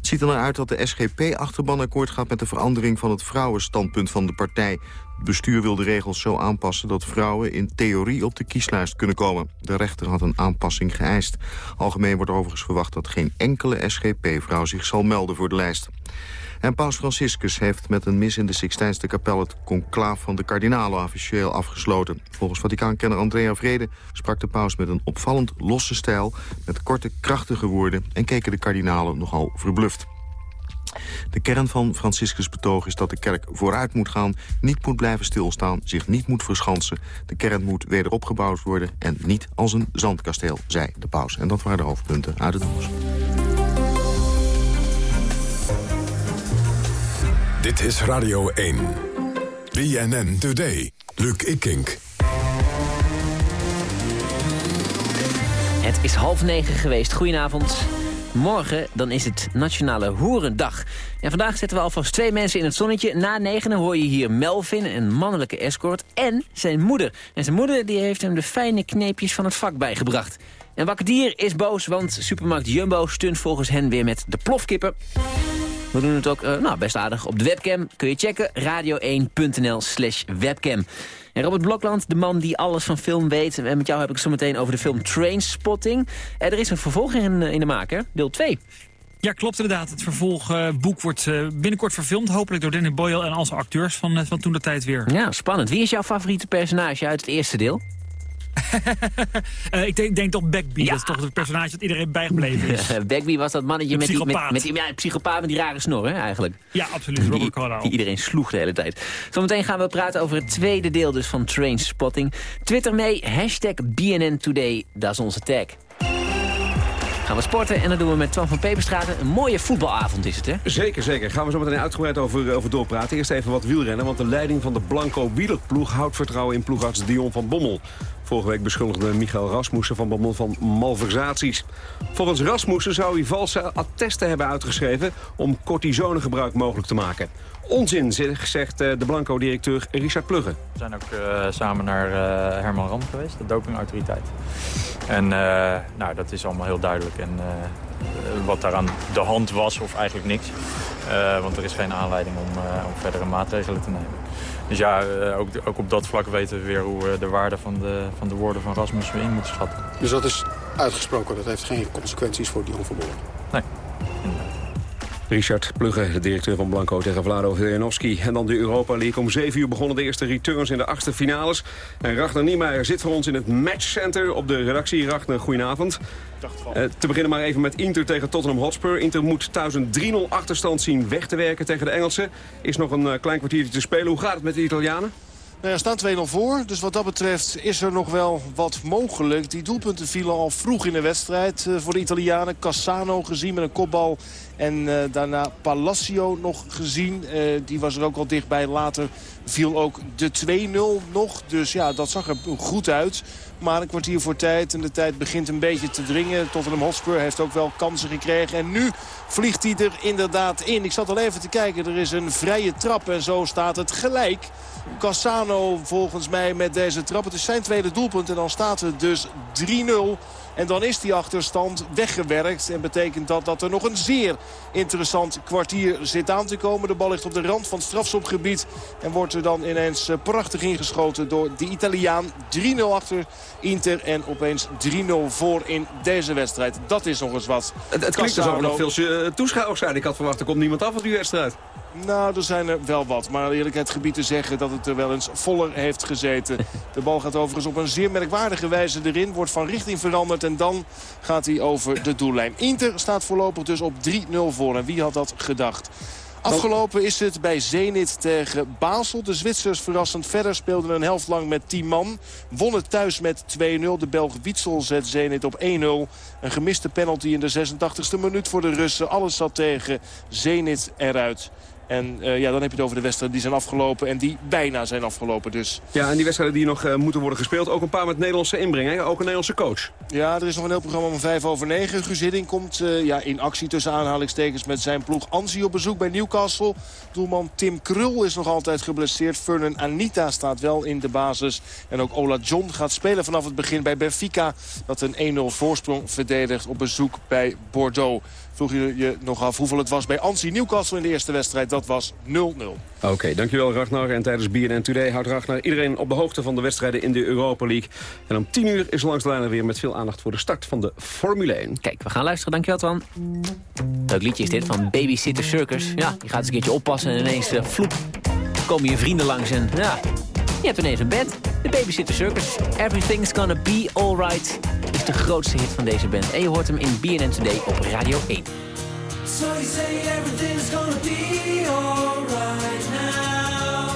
Het ziet er naar uit dat de SGP-achterban akkoord gaat met de verandering van het vrouwenstandpunt van de partij. Het bestuur wil de regels zo aanpassen dat vrouwen in theorie op de kieslijst kunnen komen. De rechter had een aanpassing geëist. Algemeen wordt overigens verwacht dat geen enkele SGP-vrouw zich zal melden voor de lijst. En paus Franciscus heeft met een mis in de Sixtijnse kapel... het conclaaf van de kardinalen officieel afgesloten. Volgens Vaticaankenner Andrea Vrede sprak de paus met een opvallend losse stijl... met korte, krachtige woorden en keken de kardinalen nogal verbluft. De kern van Franciscus betoog is dat de kerk vooruit moet gaan... niet moet blijven stilstaan, zich niet moet verschansen. De kern moet weder opgebouwd worden en niet als een zandkasteel, zei de paus. En dat waren de hoofdpunten uit het nieuws. Dit is Radio 1. BNN Today. Luc Ikink. Het is half negen geweest. Goedenavond. Morgen dan is het Nationale Hoerendag. En vandaag zetten we alvast twee mensen in het zonnetje. Na negenen hoor je hier Melvin, een mannelijke escort, en zijn moeder. En zijn moeder die heeft hem de fijne kneepjes van het vak bijgebracht. En Wakker Dier is boos, want supermarkt Jumbo stunt volgens hen weer met de plofkippen. We doen het ook uh, nou, best aardig op de webcam. Kun je checken, radio1.nl slash webcam. En Robert Blokland, de man die alles van film weet. En met jou heb ik het zo meteen over de film Trainspotting. En er is een vervolg in, in de maker, deel 2. Ja, klopt inderdaad. Het vervolgboek uh, wordt uh, binnenkort verfilmd. Hopelijk door Danny Boyle en als acteurs van, van toen de tijd weer. Ja, spannend. Wie is jouw favoriete personage uit het eerste deel? Uh, ik denk, denk toch Bagby. Ja. Dat is toch het personage dat iedereen bijgebleven is. Bagby was dat mannetje met die, met, met die ja, psychopaat met die rare snor, hè, eigenlijk. Ja, absoluut. Die, die iedereen sloeg de hele tijd. Zometeen gaan we praten over het tweede deel dus van Trainspotting. Twitter mee, hashtag BNN Today, dat is onze tag. Gaan we sporten en dat doen we met Twan van Peperstraten. Een mooie voetbalavond is het, hè? Zeker, zeker. Gaan we zo meteen uitgebreid over, over doorpraten. Eerst even wat wielrennen, want de leiding van de Blanco wielerploeg... houdt vertrouwen in ploegarts Dion van Bommel. Vorige week beschuldigde Michael Rasmussen van Bommel van malversaties. Volgens Rasmussen zou hij valse attesten hebben uitgeschreven... om cortisonegebruik mogelijk te maken. Onzin, zegt de Blanco-directeur Richard Plugge. We zijn ook uh, samen naar uh, Herman Ram geweest, de dopingautoriteit. En nou, dat is allemaal heel duidelijk. En wat daar aan de hand was, of eigenlijk niks. want er is geen aanleiding om, om verdere maatregelen te nemen. Dus ja, ook, ook op dat vlak weten we weer hoe we de waarde van de, van de woorden van Rasmus weer in moeten schatten. Dus dat is uitgesproken, dat heeft geen consequenties voor Dion Verboren? Nee. Richard Plugge, de directeur van Blanco tegen Vlado Veljanovski. En dan de Europa League. Om 7 uur begonnen de eerste returns in de achtste finales. En Ragnar Niemeyer zit voor ons in het matchcenter op de redactie. Ragnar, goedenavond. Uh, te beginnen maar even met Inter tegen Tottenham Hotspur. Inter moet thuis een 3-0 achterstand zien weg te werken tegen de Engelsen. Is nog een uh, klein kwartiertje te spelen. Hoe gaat het met de Italianen? Nou ja, staan 2-0 voor. Dus wat dat betreft is er nog wel wat mogelijk. Die doelpunten vielen al vroeg in de wedstrijd uh, voor de Italianen. Cassano gezien met een kopbal. En uh, daarna Palacio nog gezien. Uh, die was er ook al dichtbij. Later viel ook de 2-0 nog. Dus ja, dat zag er goed uit. Maar een kwartier voor tijd. En de tijd begint een beetje te dringen. Tottenham Hotspur heeft ook wel kansen gekregen. En nu vliegt hij er inderdaad in. Ik zat al even te kijken. Er is een vrije trap. En zo staat het gelijk. Cassano volgens mij met deze trap. Het is zijn tweede doelpunt. En dan staat het dus 3-0. En dan is die achterstand weggewerkt. En betekent dat dat er nog een zeer interessant kwartier zit aan te komen. De bal ligt op de rand van het strafschopgebied. En wordt er dan ineens eh, prachtig ingeschoten door de Italiaan. 3-0 achter Inter en opeens 3-0 voor in deze wedstrijd. Dat is nog eens wat. Het, het klinkt alsof er nog veel eh, toeschouwers zijn. Ik had verwacht, er komt niemand af op die wedstrijd. Nou, er zijn er wel wat. Maar eerlijkheid gebied te zeggen dat het er wel eens voller heeft gezeten. De bal gaat overigens op een zeer merkwaardige wijze erin. Wordt van richting veranderd en dan gaat hij over de doellijn. Inter staat voorlopig dus op 3-0 voor. En wie had dat gedacht? Afgelopen is het bij Zenit tegen Basel. De Zwitsers verrassend verder speelden een helft lang met 10 man. Wonnen thuis met 2-0. De Belg Witsel zet Zenit op 1-0. Een gemiste penalty in de 86e minuut voor de Russen. Alles zat tegen Zenit eruit. En uh, ja, dan heb je het over de wedstrijden die zijn afgelopen en die bijna zijn afgelopen dus. Ja, en die wedstrijden die nog uh, moeten worden gespeeld. Ook een paar met Nederlandse inbreng, hè? ook een Nederlandse coach. Ja, er is nog een heel programma om vijf over negen. Guus Hiddink komt uh, ja, in actie tussen aanhalingstekens met zijn ploeg Anzi op bezoek bij Newcastle. Doelman Tim Krul is nog altijd geblesseerd. Fernand Anita staat wel in de basis. En ook Ola John gaat spelen vanaf het begin bij Benfica. Dat een 1-0 voorsprong verdedigt op bezoek bij Bordeaux vroeg je je nog af hoeveel het was bij Ansi Newcastle in de eerste wedstrijd. Dat was 0-0. Oké, dankjewel Ragnar. En tijdens BNN Today houdt Ragnar iedereen op de hoogte van de wedstrijden in de Europa League. En om 10 uur is langs de lijn weer met veel aandacht voor de start van de Formule 1. Kijk, we gaan luisteren. Dankjewel, Twan. Leuk liedje is dit van Babysitter Circus. Ja, je gaat eens een keertje oppassen en ineens uh, vloep, komen je vrienden langs en ja, je hebt ineens een bed. De Babysitter Circus. Everything's Gonna Be Alright is de grootste hit van deze band. En je hoort hem in BNN Today op Radio 1. So you say everything's gonna be alright now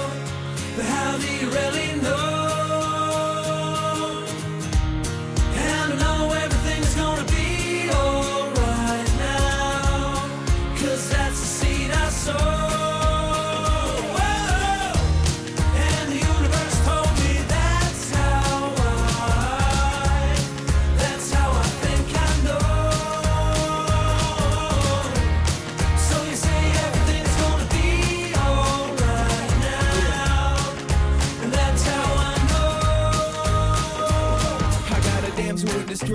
But how do you really know?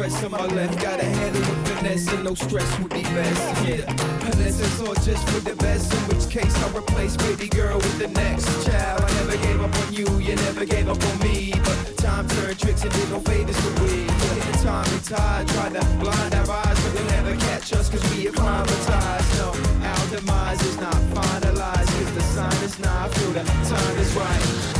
Distress on my left. Got a handle with finesse and no stress would be best. Yeah, unless it's all just for the best. In which case I'll replace baby girl with the next child. I never gave up on you, you never gave up on me. But time turned tricks and did no favors to we. Yeah, time and tide tried to blind our eyes, but they'll never catch us cause we acclimatized. No, our demise is not finalized cause the sign is not. I feel the time is right.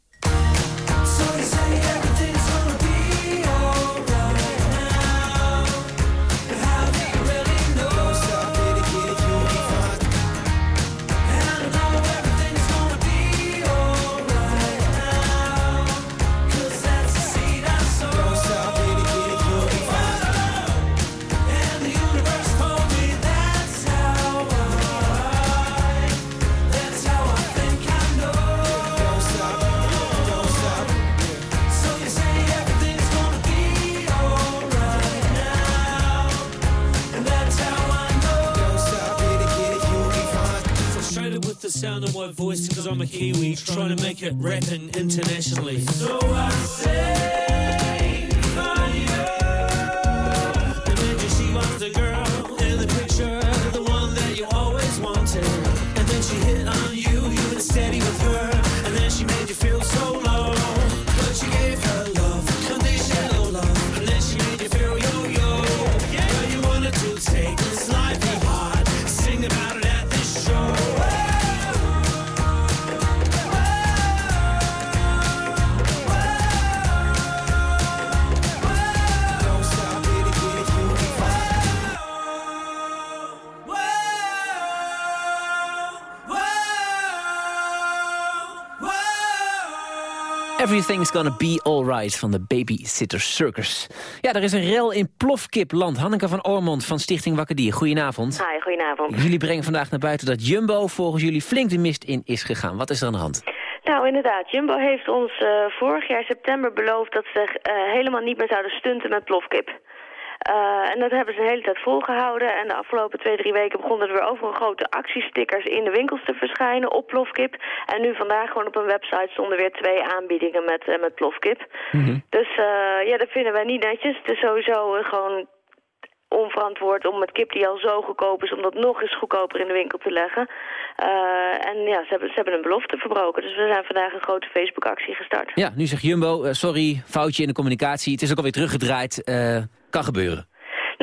get rapping internationally. Everything's Gonna Be Alright van de Babysitter Circus. Ja, er is een rel in Plofkipland. Hanneke van Ormond van Stichting Wakker Dier. Goedenavond. Hi, goedenavond. Jullie brengen vandaag naar buiten dat Jumbo volgens jullie flink de mist in is gegaan. Wat is er aan de hand? Nou, inderdaad. Jumbo heeft ons uh, vorig jaar september beloofd dat ze uh, helemaal niet meer zouden stunten met plofkip. Uh, en dat hebben ze een hele tijd volgehouden. En de afgelopen twee, drie weken begonnen er weer overal grote actiestickers in de winkels te verschijnen op plofkip. En nu vandaag gewoon op een website stonden weer twee aanbiedingen met, uh, met plofkip. Mm -hmm. Dus uh, ja, dat vinden wij niet netjes. Het is sowieso gewoon onverantwoord om met kip die al zo goedkoop is... om dat nog eens goedkoper in de winkel te leggen. Uh, en ja, ze hebben, ze hebben een belofte verbroken. Dus we zijn vandaag een grote Facebook-actie gestart. Ja, nu zegt Jumbo, uh, sorry, foutje in de communicatie. Het is ook alweer teruggedraaid. Uh, kan gebeuren.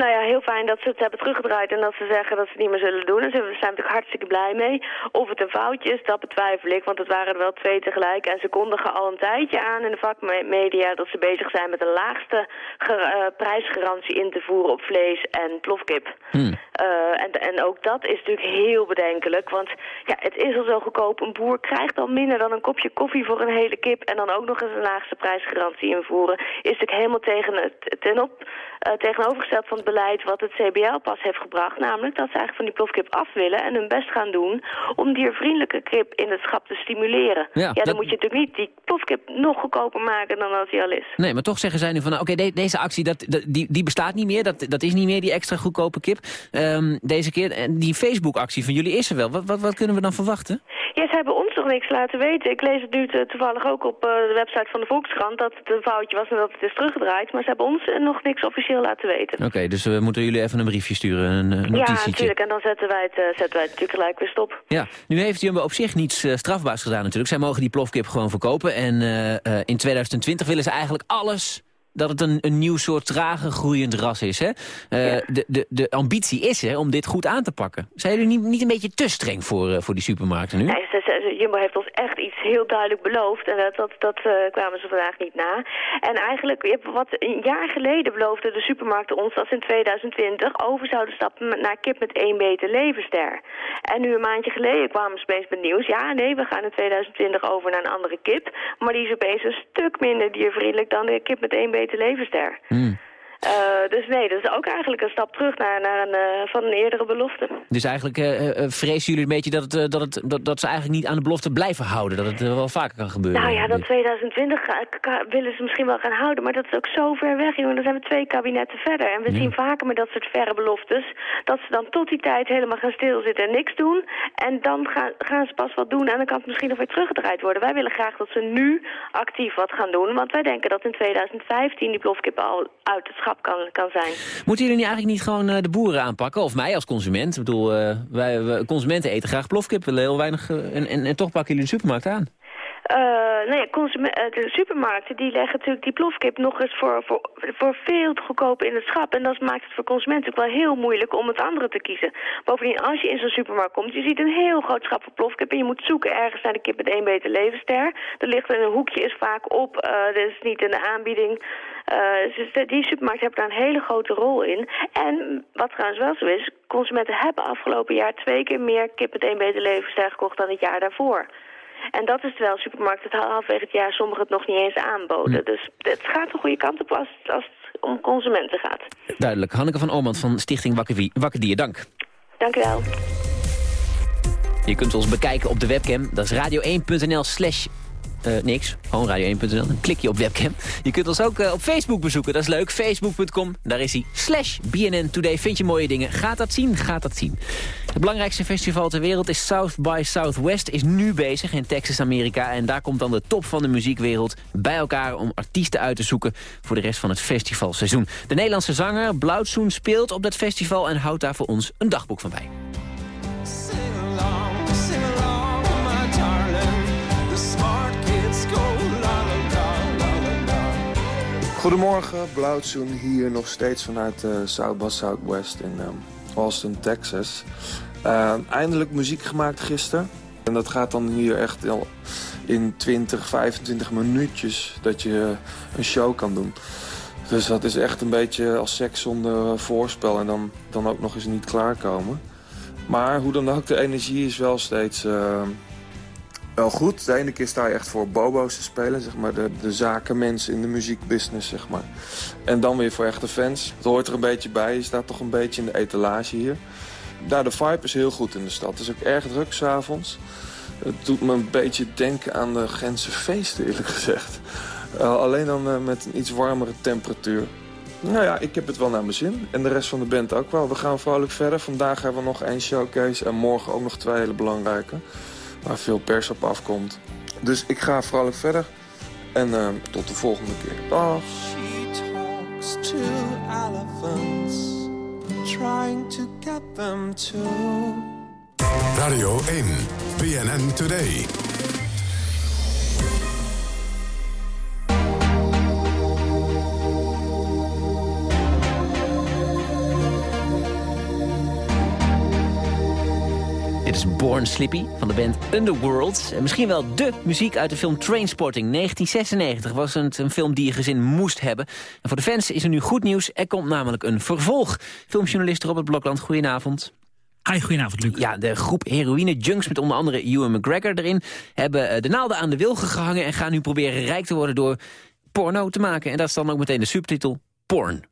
Nou ja, heel fijn dat ze het hebben teruggedraaid en dat ze zeggen dat ze het niet meer zullen doen. En daar zijn we natuurlijk hartstikke blij mee. Of het een foutje is, dat betwijfel ik, want het waren er wel twee tegelijk. En ze kondigen al een tijdje aan in de vakmedia dat ze bezig zijn met de laagste uh, prijsgarantie in te voeren op vlees en plofkip. Hmm. Uh, en, en ook dat is natuurlijk heel bedenkelijk, want ja, het is al zo goedkoop. Een boer krijgt al minder dan een kopje koffie voor een hele kip en dan ook nog eens een laagste prijsgarantie invoeren. Is natuurlijk helemaal tegen het, ten op, uh, tegenovergesteld van het beleid wat het CBL pas heeft gebracht. Namelijk dat ze eigenlijk van die plofkip af willen en hun best gaan doen om diervriendelijke kip in het schap te stimuleren. Ja, ja dan dat... moet je natuurlijk niet die plofkip nog goedkoper maken dan als hij al is. Nee, maar toch zeggen zij nu van, nou, oké, okay, de deze actie dat, dat, die, die bestaat niet meer. Dat, dat is niet meer die extra goedkope kip. Um, deze keer, en die Facebook-actie van jullie is er wel. Wat, wat, wat kunnen we dan verwachten? Ja, ze hebben ons nog niks laten weten. Ik lees het nu te, toevallig ook op uh, de website van de Volkskrant... dat het een foutje was en dat het is teruggedraaid. Maar ze hebben ons nog niks officieel laten weten. Oké, okay, dus we moeten jullie even een briefje sturen, een, een Ja, natuurlijk. En dan zetten wij, het, uh, zetten wij het natuurlijk gelijk weer stop. Ja, nu heeft Jumbo op zich niets strafbaars gedaan natuurlijk. Zij mogen die plofkip gewoon verkopen. En in 2020 willen ze eigenlijk alles dat het een, een nieuw soort trage groeiend ras is. Hè? Uh, ja. de, de, de ambitie is er om dit goed aan te pakken. Zijn jullie niet, niet een beetje te streng voor, uh, voor die supermarkten nu? Nee, Jumbo heeft ons echt iets heel duidelijk beloofd. En dat, dat, dat uh, kwamen ze vandaag niet na. En eigenlijk, wat een jaar geleden beloofden de supermarkten ons... dat ze in 2020 over zouden stappen naar kip met één beter levensster. En nu een maandje geleden kwamen ze opeens met nieuws. Ja, nee, we gaan in 2020 over naar een andere kip. Maar die is opeens een stuk minder diervriendelijk dan de kip met één beter levensster. Mm. Uh, dus nee, dat is ook eigenlijk een stap terug naar, naar een, uh, van een eerdere belofte. Dus eigenlijk uh, vrezen jullie een beetje dat, het, dat, het, dat, dat ze eigenlijk niet aan de belofte blijven houden? Dat het wel vaker kan gebeuren? Nou ja, dat 2020 willen ze misschien wel gaan houden, maar dat is ook zo ver weg. Jongen. Dan zijn we twee kabinetten verder. En we ja. zien vaker met dat soort verre beloftes dat ze dan tot die tijd helemaal gaan stilzitten en niks doen. En dan gaan, gaan ze pas wat doen en dan kan het misschien nog weer teruggedraaid worden. Wij willen graag dat ze nu actief wat gaan doen, want wij denken dat in 2015 die plofkippen al uit het kan, kan zijn. Moeten jullie niet eigenlijk niet gewoon uh, de boeren aanpakken? Of mij als consument? Ik bedoel, uh, wij, wij, consumenten eten graag plofkip. We heel weinig, uh, en, en, en toch pakken jullie de supermarkt aan. Uh, nou ja, de supermarkten die leggen natuurlijk die plofkip nog eens voor, voor, voor veel te goedkoop in het schap. En dat maakt het voor consumenten ook wel heel moeilijk om het andere te kiezen. Bovendien, als je in zo'n supermarkt komt, je ziet een heel groot schap voor plofkip. En je moet zoeken ergens naar de kip met één beter levensster. Er ligt in een hoekje, is vaak op. Uh, dat is niet in de aanbieding. Dus die supermarkt heeft daar een hele grote rol in. En wat trouwens wel zo is, consumenten hebben afgelopen jaar twee keer meer kip met één beter levensster gekocht dan het jaar daarvoor. En dat is terwijl supermarkten het halfwege het jaar sommigen het nog niet eens aanboden. Hm. Dus het gaat de goede kant op als, als het om consumenten gaat. Duidelijk. Hanneke van Ormand van Stichting Wakker, Wakker Dier, dank. Dank u wel. Je kunt ons bekijken op de webcam. Dat is radio1.nl slash uh, niks, gewoon radio1.nl. Dan klik je op webcam. Je kunt ons ook uh, op Facebook bezoeken, dat is leuk. Facebook.com, daar is hij. Slash BNN Today. Vind je mooie dingen. Gaat dat zien? Gaat dat zien. Het belangrijkste festival ter wereld is South by Southwest. Is nu bezig in Texas, Amerika. En daar komt dan de top van de muziekwereld bij elkaar... om artiesten uit te zoeken voor de rest van het festivalseizoen. De Nederlandse zanger Blauwtsoen speelt op dat festival... en houdt daar voor ons een dagboek van bij. Goedemorgen, Blauwtsoen hier nog steeds vanuit uh, South by Southwest in um, Austin, Texas. Uh, eindelijk muziek gemaakt gisteren. En dat gaat dan hier echt in 20, 25 minuutjes dat je een show kan doen. Dus dat is echt een beetje als seks zonder voorspel en dan, dan ook nog eens niet klaarkomen. Maar hoe dan ook, de energie is wel steeds uh, wel goed. De ene keer sta je echt voor bobo's te spelen, zeg maar. De, de zakenmensen in de muziekbusiness, zeg maar. En dan weer voor echte fans. Het hoort er een beetje bij. Je staat toch een beetje in de etalage hier. Daar de vibe is heel goed in de stad. Het is ook erg druk s'avonds. Het doet me een beetje denken aan de Gentse feesten, eerlijk gezegd. Uh, alleen dan uh, met een iets warmere temperatuur. Nou ja, ik heb het wel naar mijn zin. En de rest van de band ook wel. We gaan vrolijk verder. Vandaag hebben we nog één showcase. En morgen ook nog twee hele belangrijke. Waar veel pers op afkomt. Dus ik ga vrolijk verder. En uh, tot de volgende keer. Dag. She talks to elephants. Trying to get them to... Radio 1, BNN Today. Dit is Born Slippy van de band Underworld. En misschien wel de muziek uit de film Trainspotting. 1996 was het een film die je gezin moest hebben. En voor de fans is er nu goed nieuws. Er komt namelijk een vervolg. Filmjournalist Robert Blokland, goedenavond. Hi, goedenavond, Luc. Ja, de groep heroïne-junks met onder andere Ewan McGregor erin... hebben eh, de naalden aan de wilgen gehangen... en gaan nu proberen rijk te worden door porno te maken. En dat is dan ook meteen de subtitel Porn.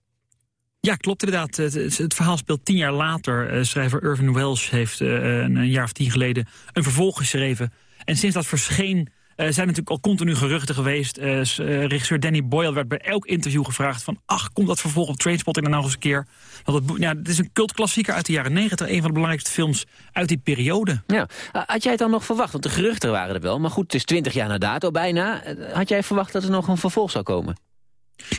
Ja, klopt inderdaad. Het, verhaal speelt tien jaar later. Uh, schrijver Irvin Welsh heeft uh, een, jaar of tien geleden een vervolg geschreven. En sinds dat verscheen uh, zijn natuurlijk al continu geruchten geweest. regisseur Danny Boyle werd bij elk interview gevraagd van... ach, komt dat vervolg op Trainspotting er nou eens een keer? Want het, ja, is een cultklassieker uit de jaren negentig. Een van de belangrijkste films uit die periode. Ja. Had jij het dan nog verwacht? Want de geruchten waren er wel. Maar goed, het is twintig jaar na dato bijna. Had jij verwacht dat er nog een vervolg zou komen?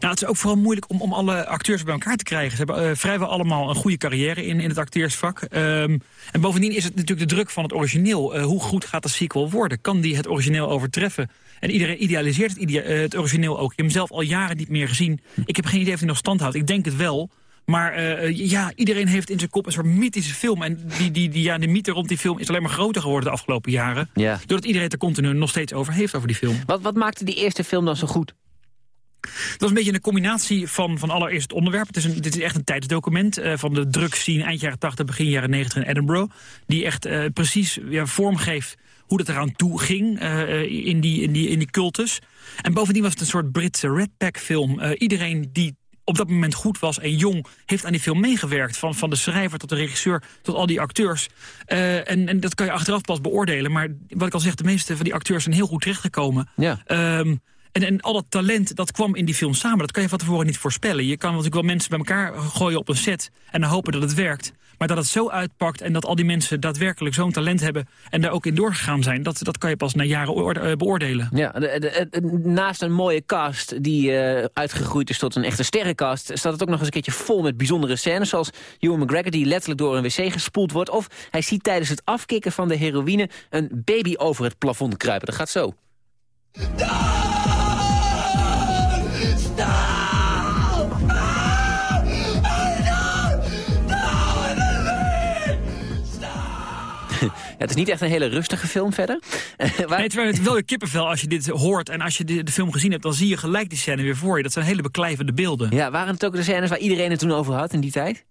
Nou, het is ook vooral moeilijk om, om alle acteurs bij elkaar te krijgen. Ze hebben uh, vrijwel allemaal een goede carrière in, in het acteursvak. Um, en bovendien is het natuurlijk de druk van het origineel. Uh, hoe goed gaat de sequel worden? Kan die het origineel overtreffen? En iedereen idealiseert het, idea uh, het origineel ook. Ik heb hem zelf al jaren niet meer gezien. Ik heb geen idee of hij nog stand houdt. Ik denk het wel. Maar ja, iedereen heeft in zijn kop een soort mythische film. En die, die, die, ja, de mythe rond die film is alleen maar groter geworden de afgelopen jaren. Ja. Doordat iedereen er continu nog steeds over heeft, over die film. Wat, wat maakte die eerste film dan zo goed? Dat was een beetje een combinatie van, van allereerst het onderwerp. Het is een, dit is echt een tijdsdocument uh, van de drugscene eind jaren 80, begin jaren 90 in Edinburgh. Die echt uh, precies ja, vormgeeft hoe dat eraan toe ging uh, in, die, in, die, in die cultus. En bovendien was het een soort Britse Red Pack film. iedereen die op dat moment goed was en jong, heeft aan die film meegewerkt. Van, van de schrijver tot de regisseur tot al die acteurs. Uh, en, en dat kan je achteraf pas beoordelen. Maar wat ik al zeg, de meeste van die acteurs zijn heel goed terechtgekomen. Ja. Um, en, en al dat talent, dat kwam in die film samen. Dat kan je van tevoren niet voorspellen. Je kan natuurlijk wel mensen bij elkaar gooien op een set... en dan hopen dat het werkt. Maar dat het zo uitpakt en dat al die mensen daadwerkelijk zo'n talent hebben... en daar ook in doorgegaan zijn, dat, dat kan je pas na jaren beoordelen. Ja, de, de, de, naast een mooie cast die uh, uitgegroeid is tot een echte sterrencast... staat het ook nog eens een keertje vol met bijzondere scènes... zoals Ewan McGregor die letterlijk door een wc gespoeld wordt... of hij ziet tijdens het afkicken van de heroïne een baby over het plafond kruipen. Dat gaat zo. Ja, het is niet echt een hele rustige film verder. Nee, terwijl het wel je kippenvel als je dit hoort... en als je de, de, film gezien hebt, dan zie je gelijk die scène weer voor je. Dat zijn hele beklijvende beelden. Ja, waren het ook de scènes waar iedereen het toen over had in die tijd?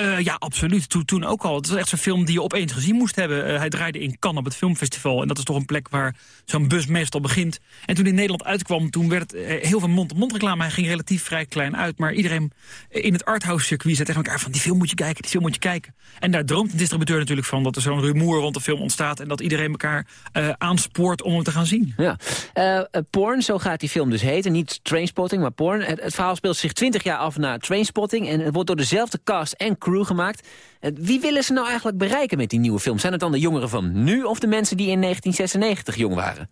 Uh, ja, absoluut. Toen, toen ook al. Het was echt zo'n film die je opeens gezien moest hebben. Uh, hij draaide in Cannes op het filmfestival. En dat is toch een plek waar zo'n bus meestal begint. En toen in Nederland uitkwam, toen werd uh, heel veel mond-op-mond reclame. Hij ging relatief vrij klein uit. Maar iedereen in het arthouse circuit zei tegen elkaar van... die film moet je kijken, die film moet je kijken. En daar droomt de distributeur natuurlijk van... dat er zo'n rumoer rond de film ontstaat... en dat iedereen elkaar aanspoort om hem te gaan zien. Ja. porn, zo gaat die film dus heten. Niet Trainspotting, maar Porn. Het, het verhaal speelt zich 20 jaar af na Trainspotting. En het wordt door dezelfde cast en crew gemaakt. Wie willen ze nou eigenlijk bereiken met die nieuwe film? Zijn het dan de jongeren van nu of de mensen die in 1996 jong waren?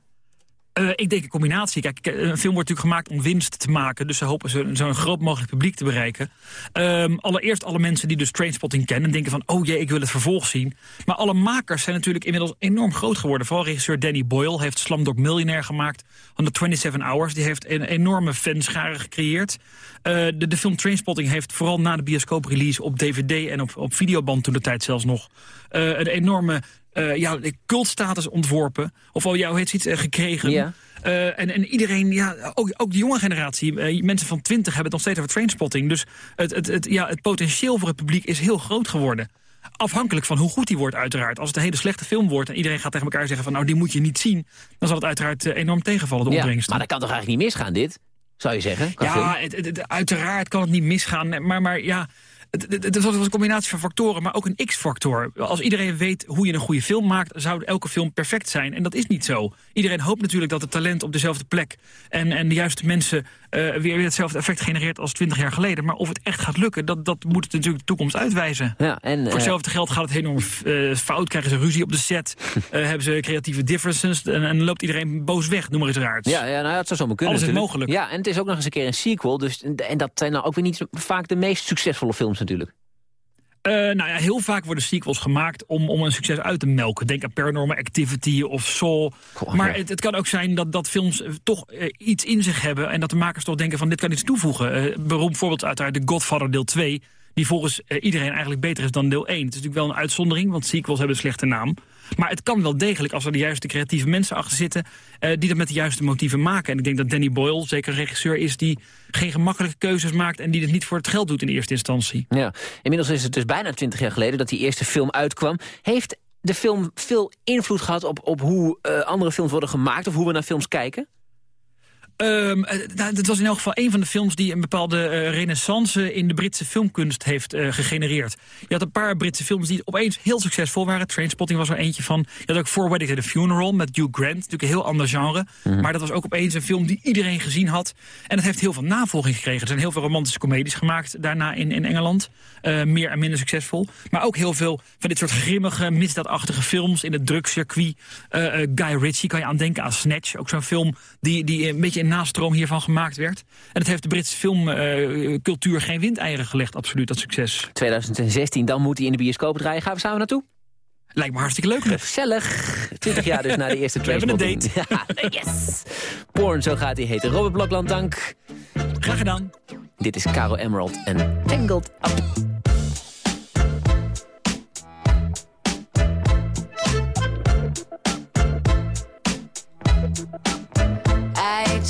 Uh, ik denk een combinatie. Kijk, een film wordt natuurlijk gemaakt om winst te maken. Dus ze hopen zo'n zo groot mogelijk publiek te bereiken. Um, allereerst alle mensen die dus Trainspotting kennen... denken van, oh jee, ik wil het vervolg zien. Maar alle makers zijn natuurlijk inmiddels enorm groot geworden. Vooral regisseur Danny Boyle heeft Slumdog Millionaire gemaakt... van de 27 Hours. Die heeft een enorme fanschare gecreëerd. Uh, de, film Trainspotting heeft vooral na de bioscooprelease... op DVD en op, op videoband toen de tijd zelfs nog... Een enorme uh, ja, cultstatus ontworpen. Of al jou heeft iets uh, gekregen. Ja. Uh, en, en iedereen, ja, ook, ook de jonge generatie, mensen van 20 hebben het nog steeds over trainspotting. Dus het, het, het, ja, het potentieel voor het publiek is heel groot geworden. Afhankelijk van hoe goed die wordt uiteraard. Als het een hele slechte film wordt en iedereen gaat tegen elkaar zeggen... van nou, die moet je niet zien... dan zal het uiteraard eh, enorm tegenvallen, de Ja, opbrengst. maar dat kan toch eigenlijk niet misgaan, dit? Zou je zeggen? Ja, het- uiteraard kan het niet misgaan. Maar, maar ja, het, was een combinatie van factoren, maar ook een x-factor. Als iedereen weet hoe je een goede film maakt... zou elke film perfect zijn. En dat is niet zo. Iedereen hoopt natuurlijk dat het talent op dezelfde plek... en, en de juiste mensen eh, weer, weer hetzelfde effect genereert als 20 jaar geleden. Maar of het echt gaat lukken, dat, dat moet natuurlijk de toekomst uitwijzen. Ja, en, Voor eh, hetzelfde geld gaat het enorm eh, fout. Krijgen ze ruzie op de set. hebben ze creatieve differences. En, en loopt iedereen boos weg, noem maar eens raars. Ja, ja nou, dat zou zomaar kunnen. Alles is mogelijk. Ja, en het is ook nog eens een keer een sequel. Dus, en dat zijn nou ook weer niet vaak de meest succesvolle films natuurlijk. Eh, nou ja, heel vaak worden sequels gemaakt om, om een succes uit te melken. Denk aan Paranormal Activity of Saw. maar het, het kan ook zijn dat, dat films eh, toch eh, iets in zich hebben... en dat de makers toch denken van dit kan iets toevoegen. Eh beroemd voorbeeld uiteraard The Godfather deel 2... die volgens eh, iedereen eigenlijk beter is dan deel 1. Het is natuurlijk wel een uitzondering, want sequels hebben een slechte naam. Maar het kan wel degelijk als er de juiste creatieve mensen achter zitten... eh, die dat met de juiste motieven maken. En ik denk dat Danny Boyle zeker een regisseur is... die geen gemakkelijke keuzes maakt... en die het niet voor het geld doet in eerste instantie. Ja, inmiddels is het dus bijna twintig jaar geleden dat die eerste film uitkwam. Heeft de film veel invloed gehad op, op hoe eh, andere films worden gemaakt... of hoe we naar films kijken? Ehm, eh, nou, het was in elk geval een van de films die een bepaalde eh, renaissance in de Britse filmkunst heeft eh, gegenereerd. Je had een paar Britse films die opeens heel succesvol waren. Trainspotting was er eentje van. Je had ook Four Weddings and a Funeral met Hugh Grant. Natuurlijk een heel ander genre. Maar dat was ook opeens een film die iedereen gezien had. En het heeft heel veel navolging gekregen. Er zijn heel veel romantische comedies gemaakt daarna in, in Engeland. Meer en minder succesvol. Maar ook heel veel van dit soort grimmige, misdaadachtige films in het drugscircuit. Guy Ritchie kan je aan denken aan Snatch. Ook zo'n film die, die een beetje in nastroom hiervan gemaakt werd. En het heeft de Britse filmcultuur geen windeieren gelegd, absoluut, dat succes. 2016, dan moet hij in de bioscoop draaien. Gaan we samen naartoe? Lijkt me hartstikke leuk. Gezellig. 20 jaar dus na de eerste We hebben een. Ja, yes. Porn, zo gaat hij heten. Robert Blokland, dank. Graag gedaan. Dit is Caro Emerald en Tangled Up.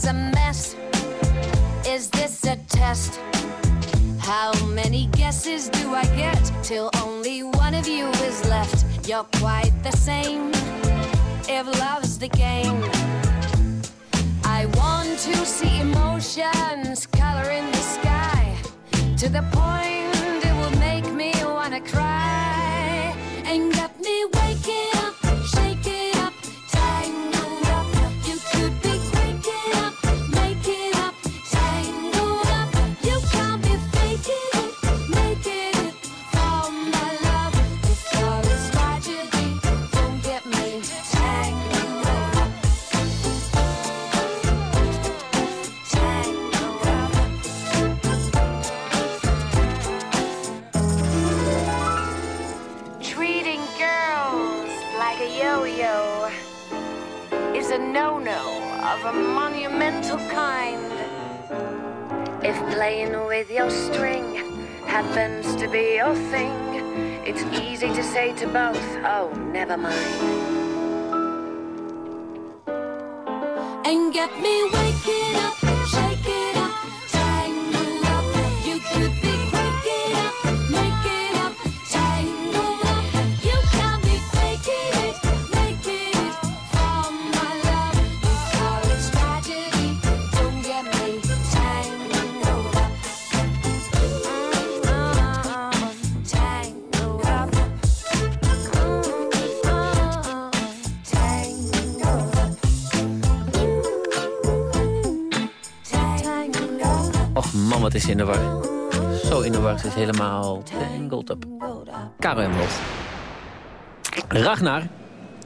is a mess. Is this a test? How many guesses do I get till only one of you is left? You're quite the same. If love's the game, I want to see emotions color in the sky to the point never mind. And get me waking is in de war. Zo in de war, ze is helemaal tangled up. Karo Emerald. Ragnar.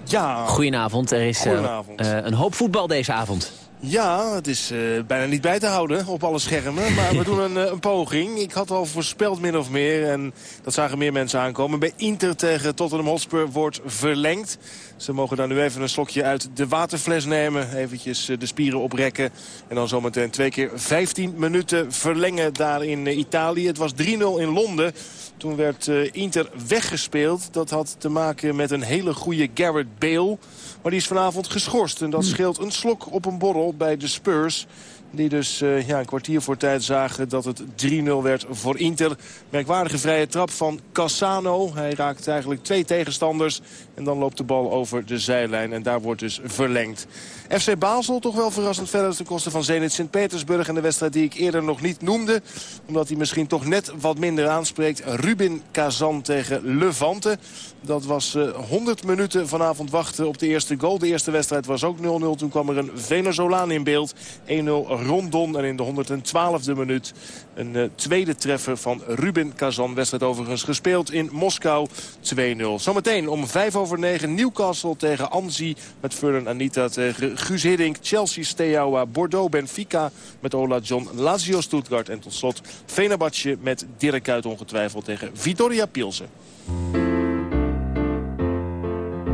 Ja. Goedenavond. Er is eh, eh, een hoop voetbal deze avond. Ja, het is eh, bijna niet bij te houden op alle schermen. Maar we doen een, eh, een poging. Ik had al voorspeld min of meer. En dat zagen meer mensen aankomen. Bij Inter tegen Tottenham Hotspur wordt verlengd. Ze mogen daar nu even een slokje uit de waterfles nemen. Eventjes eh, de spieren oprekken. En dan zometeen twee keer 15 minuten verlengen daar in Italië. Het was 3-0 in Londen. Toen werd Inter weggespeeld. Dat had te maken met een hele goede Garrett Bale. Maar die is vanavond geschorst. En dat scheelt een slok op een borrel bij de Spurs. Die dus eh, ja, een kwartier voor tijd zagen dat het 3-0 werd voor Inter. Merkwaardige vrije trap van Cassano. Hij raakt eigenlijk twee tegenstanders. En dan loopt de bal over de zijlijn. En daar wordt dus verlengd. FC Basel toch wel verrassend verder ten koste van Zenit Sint-Petersburg. En de wedstrijd die ik eerder nog niet noemde. Omdat hij misschien toch net wat minder aanspreekt. Rubin Kazan tegen Levante. Dat was eh, 100 minuten vanavond wachten op de eerste goal. De eerste wedstrijd was ook 0-0. Toen kwam er een Venezolaan in beeld. 1-0 Rondon. En in de 112e minuut een eh, tweede treffer van Rubin Kazan. Wedstrijd overigens gespeeld in Moskou 2-0. Zometeen om 5 over 9 Newcastle tegen Anzi. Met Furlan Anita tegen Guus Hiddink. Chelsea Steaua. Bordeaux Benfica met Ola John. Lazio Stuttgart. En tot slot Fenerbahce met Dirk Kuyt ongetwijfeld tegen Vitoria Pilsen.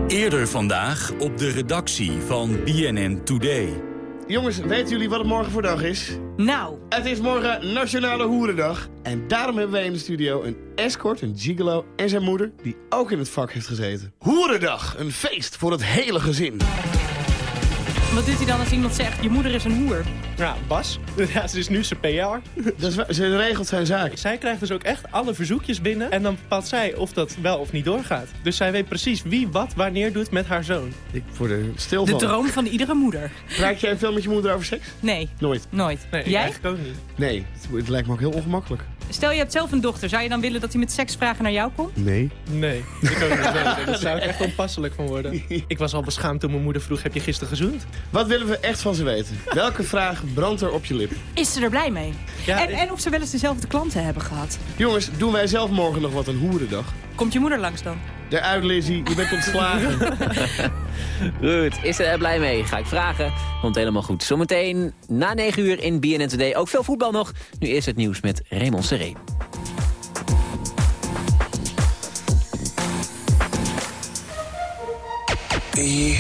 Eerder vandaag op de redactie van BNN Today. Jongens, weten jullie wat het morgen voor dag is? Nou. Het is morgen Nationale Hoerendag. En daarom hebben wij in de studio een escort, een gigolo en zijn moeder... die ook in het vak heeft gezeten. Hoerendag, een feest voor het hele gezin. Wat doet hij dan als iemand zegt, je moeder is een hoer? Ja, Bas. Ja, ze is nu zijn PR. Dus ze regelt zijn zaak. Zij krijgt dus ook echt alle verzoekjes binnen. En dan bepaalt zij of dat wel of niet doorgaat. Dus zij weet precies wie wat wanneer doet met haar zoon. Ik word er stil De droom van iedere moeder. Praat jij veel met je moeder over seks? Nee. Nooit. Nooit. Nee, Jij? eigenlijk ook niet. Nee, het, het lijkt me ook heel ongemakkelijk. Stel je hebt zelf een dochter, zou je dan willen dat hij met seksvragen naar jou komt? Nee. Nee, ik ook niet. Nee, nee, daar zou ik echt onpasselijk van worden. Ik was al beschaamd toen mijn moeder vroeg, heb je gisteren gezoend? Wat willen we echt van ze weten? Welke vraag brandt er op je lip? Is ze er blij mee? Ja, en, en of ze wel eens dezelfde klanten hebben gehad? Jongens, doen wij zelf morgen nog wat een hoerendag? Komt je moeder langs dan? Eruit, Lizzie. Je bent ontslagen. Goed, is ze er blij mee? Ga ik vragen. Komt helemaal goed. Zometeen na 9 uur in BNN Today. Ook veel voetbal nog. Nu eerst het nieuws met Raymond Seré.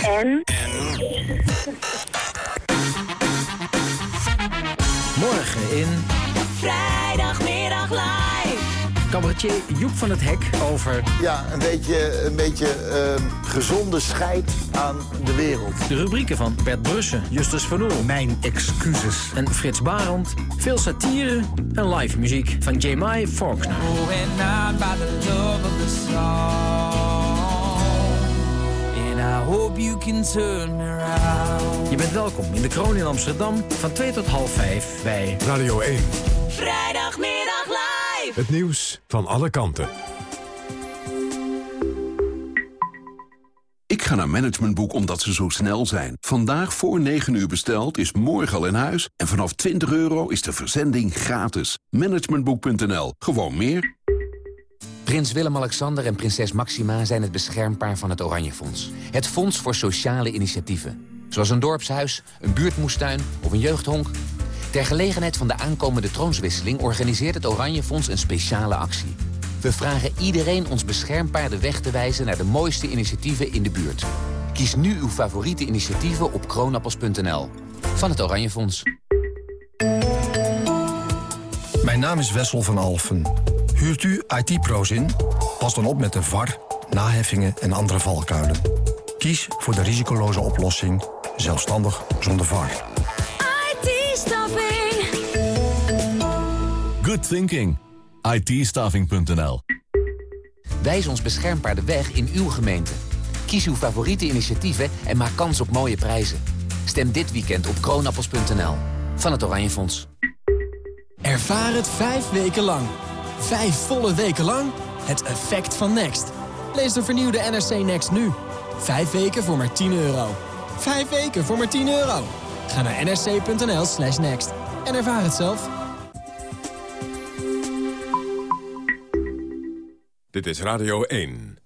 En? Morgen in Vrijdagmiddag live. Cabaretier Joep van het Hek over... Ja, een beetje, een beetje ehm, gezonde scheid aan de wereld. De rubrieken van Bert Brussen, Justus Van Oel. Mijn excuses. En Frits Barend. Veel satire en live muziek van J.M.I. Faulkner. And by the love of the song. And I hope you can turn me around. Je bent welkom in de Kroon in Amsterdam van 2 tot half 5 bij Radio 1. Vrijdagmiddag Het nieuws van alle kanten. Ik ga naar Managementboek omdat ze zo snel zijn. Vandaag voor 9 uur besteld is morgen al in huis. En vanaf 20 euro is de verzending gratis. Managementboek.nl. Gewoon meer. Prins Willem-Alexander en prinses Maxima zijn het beschermpaar van het Oranje Fonds. Het fonds voor sociale initiatieven. Zoals een dorpshuis, een buurtmoestuin of een jeugdhonk. Ter gelegenheid van de aankomende troonswisseling organiseert het Oranje Fonds een speciale actie. We vragen iedereen ons beschermpaar de weg te wijzen naar de mooiste initiatieven in de buurt. Kies nu uw favoriete initiatieven op kroonappels.nl. Van het Oranje Fonds. Mijn naam is Wessel van Alfen. Huurt u IT-pro's in? Pas dan op met de VAR, naheffingen en andere valkuilen. Kies voor de risicoloze oplossing, zelfstandig zonder VAR. Good thinking. itstaffing.nl Wijs ons beschermpaar de weg in uw gemeente. Kies uw favoriete initiatieven en maak kans op mooie prijzen. Stem dit weekend op kroonappels.nl. Van het Oranje Fonds. Ervaar het vijf weken lang. Vijf volle weken lang. Het effect van Next. Lees de vernieuwde NRC Next nu. Vijf weken voor maar 10 euro. Vijf weken voor maar 10 euro. Ga naar nrc.nl slash next. En ervaar het zelf. Dit is Radio 1.